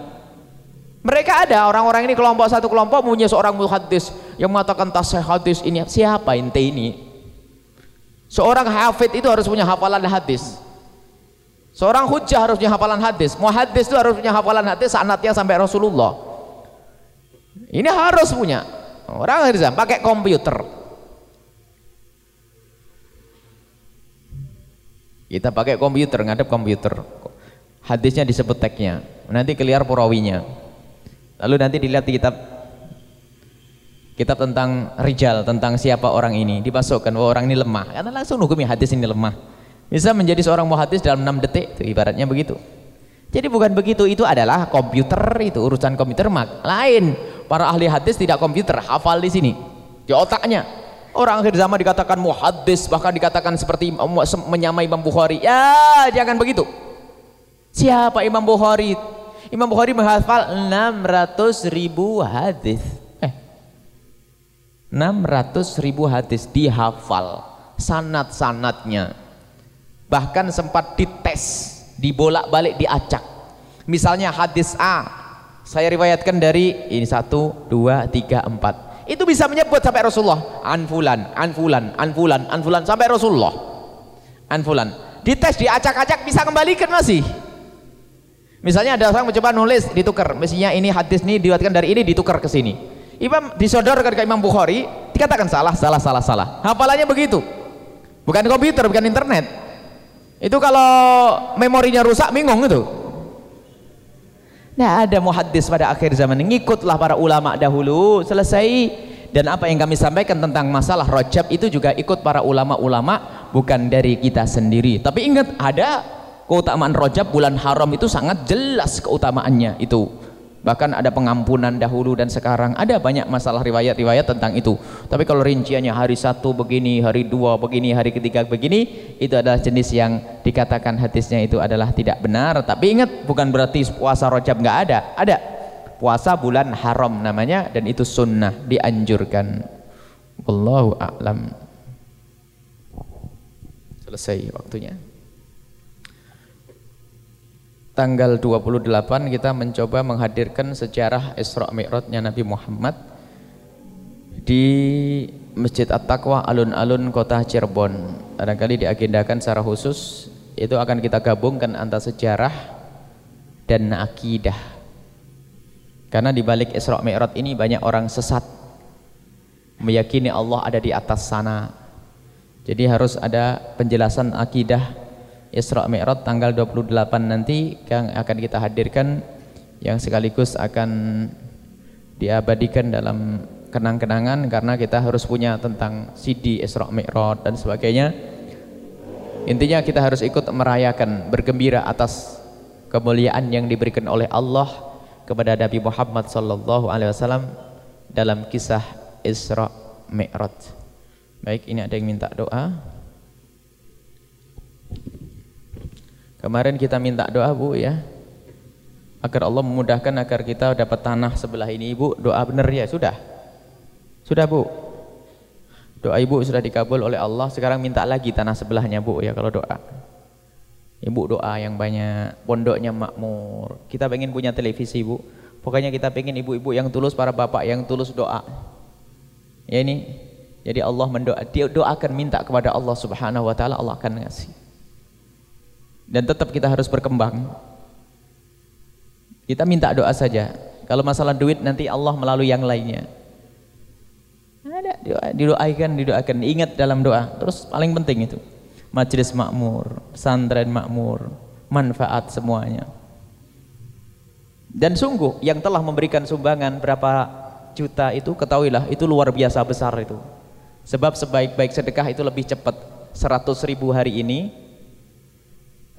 Mereka ada orang-orang ini kelompok satu kelompok punya seorang muhadis yang mengatakan tasih hadis ini. Siapa ente ini? Seorang hafid itu harus punya hafalan hadis. Seorang hujah harus punya hafalan hadis. Muhadis itu harus punya hafalan hadis sanatnya sampai Rasulullah. Ini harus punya. Orang zaman pakai komputer. kita pakai komputer ngadep komputer hadisnya disebut tagnya nanti keluar purawinya lalu nanti dilihat di kitab kitab tentang rijal tentang siapa orang ini dimasukkan bahwa orang ini lemah karena langsung hukumi hadis ini lemah bisa menjadi seorang muhadis dalam 6 detik itu ibaratnya begitu jadi bukan begitu itu adalah komputer itu urusan komputer mak lain para ahli hadis tidak komputer hafal di sini di otaknya Orang akhir zaman dikatakan muhaddis, bahkan dikatakan seperti menyamai Imam Bukhari. Ya, jangan begitu. Siapa Imam Bukhari? Imam Bukhari menghafal 600 ribu hadis. Eh, 600 ribu hadis dihafal sanat-sanatnya. Bahkan sempat dites, dibolak-balik diacak. Misalnya hadis A, saya riwayatkan dari ini satu, dua, tiga, empat. Itu bisa menyebut sampai Rasulullah. Anfulan anfulan anfulan anfulan sampai Rasulullah. Anfulan dites diacak-acak bisa kembalikan masih. Misalnya ada orang mencoba nulis ditukar. Mestinya ini hadis ini diwatkan dari ini ditukar ke sini. Imam disodorkan ke Imam Bukhari dikatakan salah salah salah salah. Hafalannya begitu. Bukan komputer bukan internet itu kalau memorinya rusak bingung itu tidak ada muhaddis pada akhir zaman. Ngikutlah para ulama dahulu. Selesai. Dan apa yang kami sampaikan tentang masalah rojab itu juga ikut para ulama-ulama. Bukan dari kita sendiri. Tapi ingat ada keutamaan rojab bulan haram itu sangat jelas keutamaannya itu bahkan ada pengampunan dahulu dan sekarang. Ada banyak masalah riwayat-riwayat tentang itu. Tapi kalau rinciannya hari satu begini hari dua begini hari ketiga begini itu adalah jenis yang dikatakan hadisnya itu adalah tidak benar. Tapi ingat bukan berarti puasa rojab nggak ada. Ada. Puasa bulan haram namanya dan itu sunnah dianjurkan. Wallahu a'lam. Selesai waktunya tanggal 28 kita mencoba menghadirkan sejarah Isra Mi'rajnya Nabi Muhammad di Masjid At-Taqwa alun-alun kota Cirebon. Barangkali diagendakan secara khusus itu akan kita gabungkan antara sejarah dan akidah. Karena di balik Isra Mi'raj ini banyak orang sesat meyakini Allah ada di atas sana. Jadi harus ada penjelasan akidah Isra Mi'raj tanggal 28 nanti yang akan kita hadirkan yang sekaligus akan diabadikan dalam kenang-kenangan karena kita harus punya tentang CD Isra Mi'raj dan sebagainya. Intinya kita harus ikut merayakan, bergembira atas kemuliaan yang diberikan oleh Allah kepada Nabi Muhammad sallallahu alaihi wasallam dalam kisah Isra Mi'raj. Baik, ini ada yang minta doa. Kemarin kita minta doa Bu ya. Agar Allah memudahkan agar kita dapat tanah sebelah ini Ibu. Doa benar ya? Sudah? Sudah Bu? Doa Ibu sudah dikabul oleh Allah. Sekarang minta lagi tanah sebelahnya Bu ya kalau doa. Ibu doa yang banyak. Pondoknya makmur. Kita pengen punya televisi Bu. Pokoknya kita pengen ibu-ibu yang tulus, para bapak yang tulus doa. Ya ini. Jadi Allah mendoa, dia doakan minta kepada Allah Subhanahu wa taala, Allah akan ngasih dan tetap kita harus berkembang. Kita minta doa saja. Kalau masalah duit nanti Allah melalui yang lainnya. Ada doa, didoakan didoakan. Ingat dalam doa. Terus paling penting itu. Majelis makmur pesantren makmur manfaat semuanya. Dan sungguh yang telah memberikan sumbangan berapa juta itu ketahuilah itu luar biasa besar itu. Sebab sebaik-baik sedekah itu lebih cepat. 100 ribu hari ini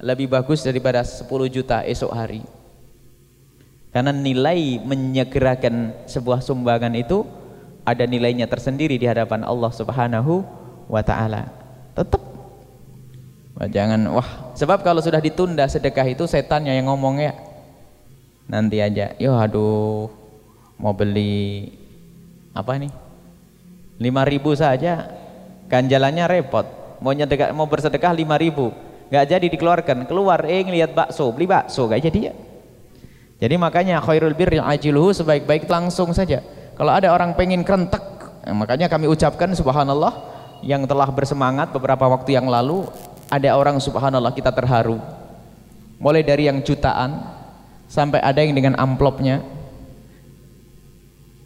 lebih bagus daripada 10 juta esok hari. Karena nilai menyegerakan sebuah sumbangan itu ada nilainya tersendiri di hadapan Allah subhanahu wa ta'ala. Tetap jangan wah. Sebab kalau sudah ditunda sedekah itu setannya yang ngomong ya. Nanti aja. Yo aduh. Mau beli apa nih 5000 saja. Ganjalannya repot. Mau nyedekah mau bersedekah 5000 nggak jadi dikeluarkan. Keluar eh ngelihat bakso. Beli bakso nggak jadi ya. Jadi makanya khairul birri ajiluhu sebaik-baik langsung saja. Kalau ada orang pengen kerentek eh, makanya kami ucapkan subhanallah yang telah bersemangat beberapa waktu yang lalu. Ada orang subhanallah kita terharu. Mulai dari yang jutaan sampai ada yang dengan amplopnya.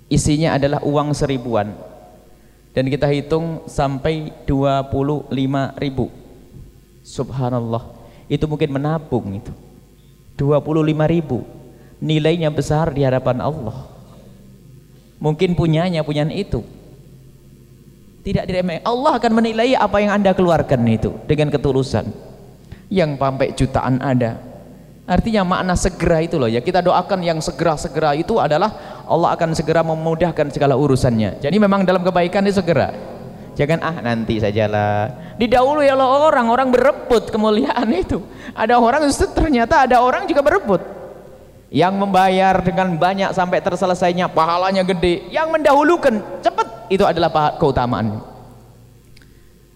Isinya adalah uang seribuan. Dan kita hitung sampai 25 ribu Subhanallah. Itu mungkin menabung itu. 25 ribu. Nilainya besar di hadapan Allah. Mungkin punyanya, punya itu. Tidak diremeh. Allah akan menilai apa yang anda keluarkan itu. Dengan ketulusan. Yang sampai jutaan ada. Artinya makna segera itu loh ya. Kita doakan yang segera-segera itu adalah Allah akan segera memudahkan segala urusannya. Jadi memang dalam kebaikan itu segera. Jangan ah nanti sajalah. Didahului oleh orang, orang berebut kemuliaan itu. Ada orang ternyata ada orang juga berebut. Yang membayar dengan banyak sampai terselesainya pahalanya gede. Yang mendahulukan cepat itu adalah keutamaan.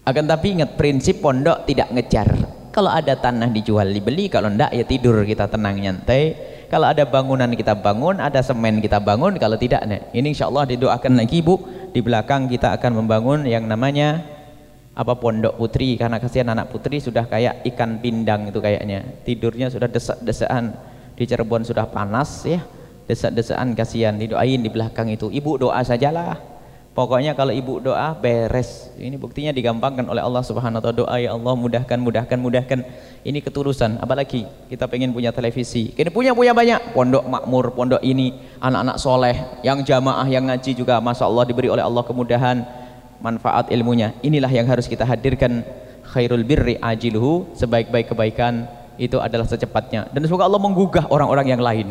Akan tapi ingat prinsip pondok tidak ngejar. Kalau ada tanah dijual dibeli, kalau enggak ya tidur kita tenang nyantai. Kalau ada bangunan kita bangun, ada semen kita bangun, kalau tidak nah, ini insya Allah didoakan lagi ibu di belakang kita akan membangun yang namanya apa pondok putri. Karena kasihan anak putri sudah kayak ikan pindang itu kayaknya. Tidurnya sudah desak-desaan di Cirebon sudah panas ya. Desak-desaan kasihan. Didoain di belakang itu. Ibu doa sajalah pokoknya kalau ibu doa beres. Ini buktinya digampangkan oleh Allah subhanahu wa ta'ala. Doa ya Allah mudahkan mudahkan mudahkan. Ini ketulusan. Apalagi kita pengen punya televisi. Kita punya punya banyak. Pondok makmur pondok ini. Anak-anak soleh yang jamaah yang ngaji juga Masya Allah diberi oleh Allah kemudahan manfaat ilmunya. Inilah yang harus kita hadirkan. Khairul birri ajiluhu sebaik-baik kebaikan itu adalah secepatnya. Dan semoga Allah menggugah orang-orang yang lain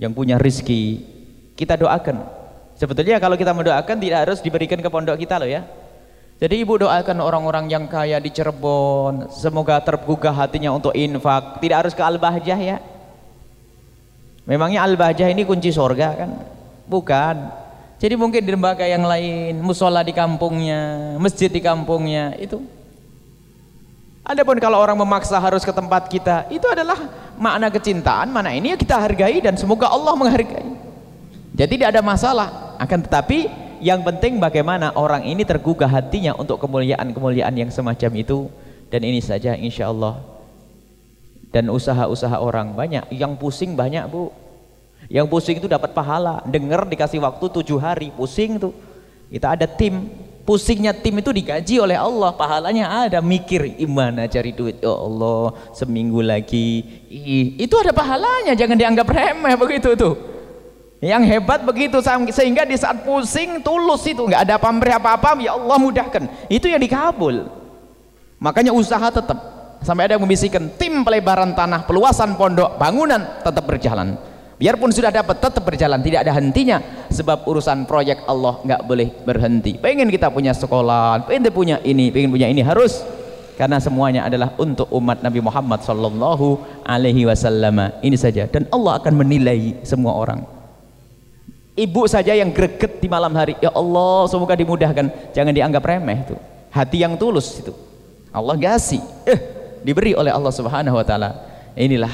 yang punya rizki. Kita doakan sebetulnya kalau kita mendoakan tidak harus diberikan ke pondok kita loh ya jadi ibu doakan orang-orang yang kaya di Cirebon, semoga tergugah hatinya untuk infak. Tidak harus ke Al-Bahjah ya. Memangnya Al-Bahjah ini kunci surga kan? Bukan. Jadi mungkin di lembaga yang lain, musola di kampungnya, masjid di kampungnya, itu. Adapun kalau orang memaksa harus ke tempat kita, itu adalah makna kecintaan, mana ini ya kita hargai dan semoga Allah menghargai. Jadi tidak ada masalah. Akan tetapi yang penting bagaimana orang ini tergugah hatinya untuk kemuliaan-kemuliaan yang semacam itu. Dan ini saja insya Allah dan usaha-usaha orang banyak. Yang pusing banyak bu. Yang pusing itu dapat pahala. Dengar dikasih waktu tujuh hari pusing tuh. Kita ada tim. Pusingnya tim itu digaji oleh Allah. Pahalanya ada. Mikir gimana cari duit? Ya Allah seminggu lagi. Ih, itu ada pahalanya. Jangan dianggap remeh begitu tuh yang hebat begitu sehingga di saat pusing tulus itu nggak ada pamrih apa-apa ya Allah mudahkan. Itu yang dikabul. Makanya usaha tetap. Sampai ada yang membisikkan tim pelebaran tanah peluasan pondok bangunan tetap berjalan. Biarpun sudah dapat tetap berjalan. Tidak ada hentinya. Sebab urusan proyek Allah nggak boleh berhenti. Pengen kita punya sekolah pengen punya ini pengen punya ini. Harus. Karena semuanya adalah untuk umat Nabi Muhammad sallallahu alaihi wasallam. Ini saja. Dan Allah akan menilai semua orang ibu saja yang greget di malam hari. Ya Allah semoga dimudahkan. Jangan dianggap remeh itu. Hati yang tulus itu. Allah kasih. Eh diberi oleh Allah subhanahu wa ta'ala. Inilah.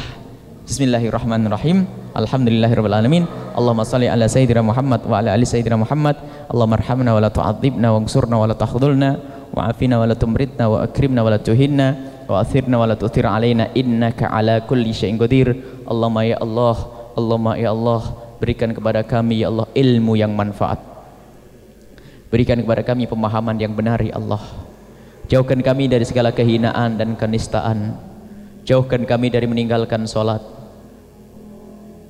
Bismillahirrahmanirrahim. Alhamdulillahirrahmanirrahim Allahumma salli ala Sayyidina Muhammad wa ala ali Sayyidina Muhammad. Allahumma arhamna wa la tu'adzibna wa angsurna wa la takhudulna wa afina wa la tumritna wa akrimna wa la tuhinna. Wa athirna wa la tu'thir alaina innaka ala kulli syai'in qadir. Allahumma ya Allah Allahumma ya Allah berikan kepada kami ya Allah ilmu yang manfaat. Berikan kepada kami pemahaman yang benar ya Allah. Jauhkan kami dari segala kehinaan dan kenistaan. Jauhkan kami dari meninggalkan solat.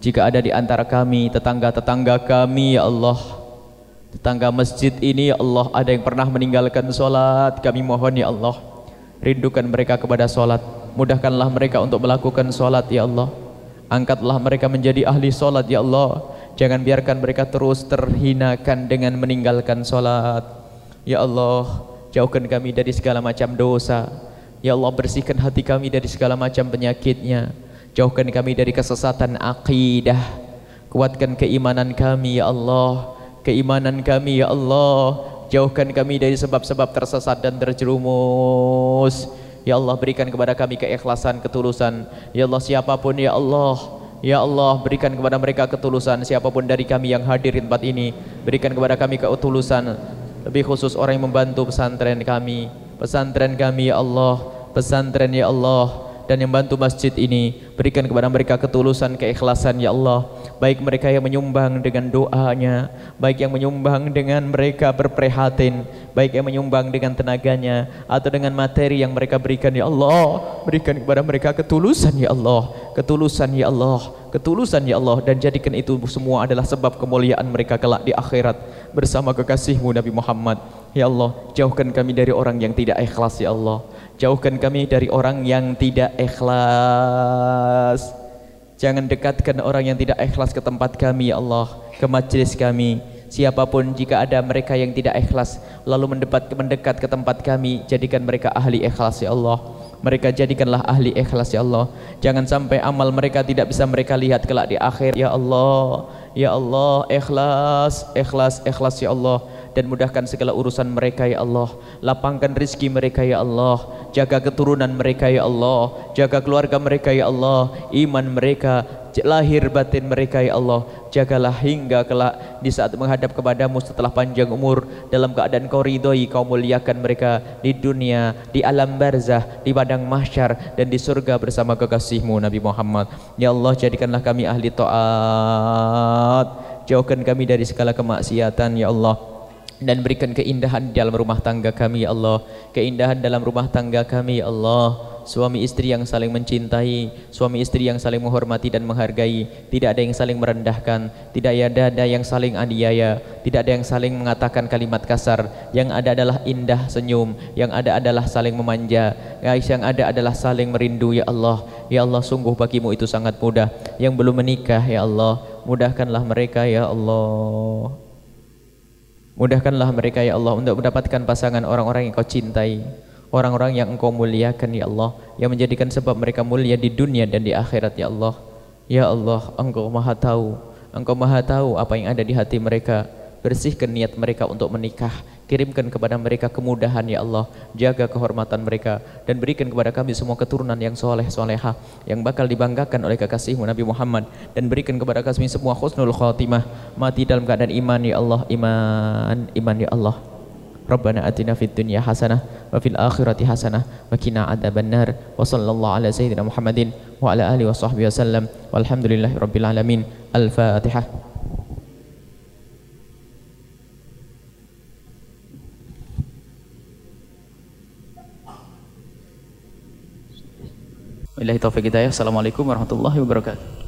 Jika ada di antara kami tetangga-tetangga kami ya Allah tetangga masjid ini ya Allah ada yang pernah meninggalkan solat kami mohon ya Allah rindukan mereka kepada solat. Mudahkanlah mereka untuk melakukan solat ya Allah angkatlah mereka menjadi ahli solat ya Allah jangan biarkan mereka terus terhinakan dengan meninggalkan solat ya Allah jauhkan kami dari segala macam dosa ya Allah bersihkan hati kami dari segala macam penyakitnya Jauhkan kami dari kesesatan akidah. Kuatkan keimanan kami ya Allah. Keimanan kami ya Allah. Jauhkan kami dari sebab-sebab tersesat dan terjerumus. Ya Allah berikan kepada kami keikhlasan, ketulusan. Ya Allah siapa pun ya Allah. Ya Allah berikan kepada mereka ketulusan siapa pun dari kami yang hadir di tempat ini. Berikan kepada kami ketulusan. Lebih khusus orang yang membantu pesantren kami. Pesantren kami ya Allah. Pesantren ya Allah dan yang bantu masjid ini berikan kepada mereka ketulusan keikhlasan ya Allah. Baik mereka yang menyumbang dengan doanya baik yang menyumbang dengan mereka berprihatin baik yang menyumbang dengan tenaganya atau dengan materi yang mereka berikan ya Allah. Berikan kepada mereka ketulusan ya Allah. Ketulusan ya Allah. Ketulusan ya Allah. Dan jadikan itu semua adalah sebab kemuliaan mereka kelak di akhirat. Bersama kekasihmu Nabi Muhammad. Ya Allah jauhkan kami dari orang yang tidak ikhlas ya Allah Jauhkan kami dari orang yang tidak ikhlas. Jangan dekatkan orang yang tidak ikhlas ke tempat kami ya Allah, ke majlis kami. Siapa pun jika ada mereka yang tidak ikhlas lalu mendekat mendekat ke tempat kami, jadikan mereka ahli ikhlas ya Allah. Mereka jadikanlah ahli ikhlas ya Allah. Jangan sampai amal mereka tidak bisa mereka lihat kelak di akhir ya Allah. Ya Allah, ikhlas, ikhlas, ikhlas ya Allah dan mudahkan segala urusan mereka ya Allah. Lapangkan rizki mereka ya Allah. Jaga keturunan mereka ya Allah. Jaga keluarga mereka ya Allah. Iman mereka lahir batin mereka ya Allah. Jagalah hingga kelak di saat menghadap kepadamu setelah panjang umur. Dalam keadaan kau ridhoi kau muliakan mereka di dunia di alam barzah di padang mahsyar dan di surga bersama kekasihmu Nabi Muhammad. Ya Allah jadikanlah kami ahli taat. Jauhkan kami dari segala kemaksiatan ya Allah dan berikan keindahan dalam rumah tangga kami ya Allah. Keindahan dalam rumah tangga kami ya Allah. Suami istri yang saling mencintai suami istri yang saling menghormati dan menghargai. Tidak ada yang saling merendahkan tidak ada yang saling aniaya tidak ada yang saling mengatakan kalimat kasar. Yang ada adalah indah senyum yang ada adalah saling memanja. Yang ada adalah saling merindu ya Allah. Ya Allah sungguh bagimu itu sangat mudah. Yang belum menikah ya Allah mudahkanlah mereka ya Allah Mudahkanlah mereka ya Allah untuk mendapatkan pasangan orang-orang yang kau cintai. Orang-orang yang engkau muliakan ya Allah Yang menjadikan sebab mereka mulia di dunia dan di akhirat ya Allah. Ya Allah engkau maha tahu. Engkau maha tahu apa yang ada di hati mereka Bersihkan niat mereka untuk menikah. Kirimkan kepada mereka kemudahan ya Allah. Jaga kehormatan mereka Dan berikan kepada kami semua keturunan yang soleh soleha Yang bakal dibanggakan oleh kekasihmu Nabi Muhammad. Dan berikan kepada kami semua khusnul khatimah. Mati dalam keadaan iman ya Allah. Iman, iman ya Allah. Fid dunya hasanah wa fil akhirati hasanah wa qina adzabannar. Wa sallallahu ala sayyidina Muhammadin wa ala alihi wa sahbihi wasallam walhamdulillahi rabbil Wabillahi taufiq hidayah. Assalamualaikum warahmatullahi wabarakatuh.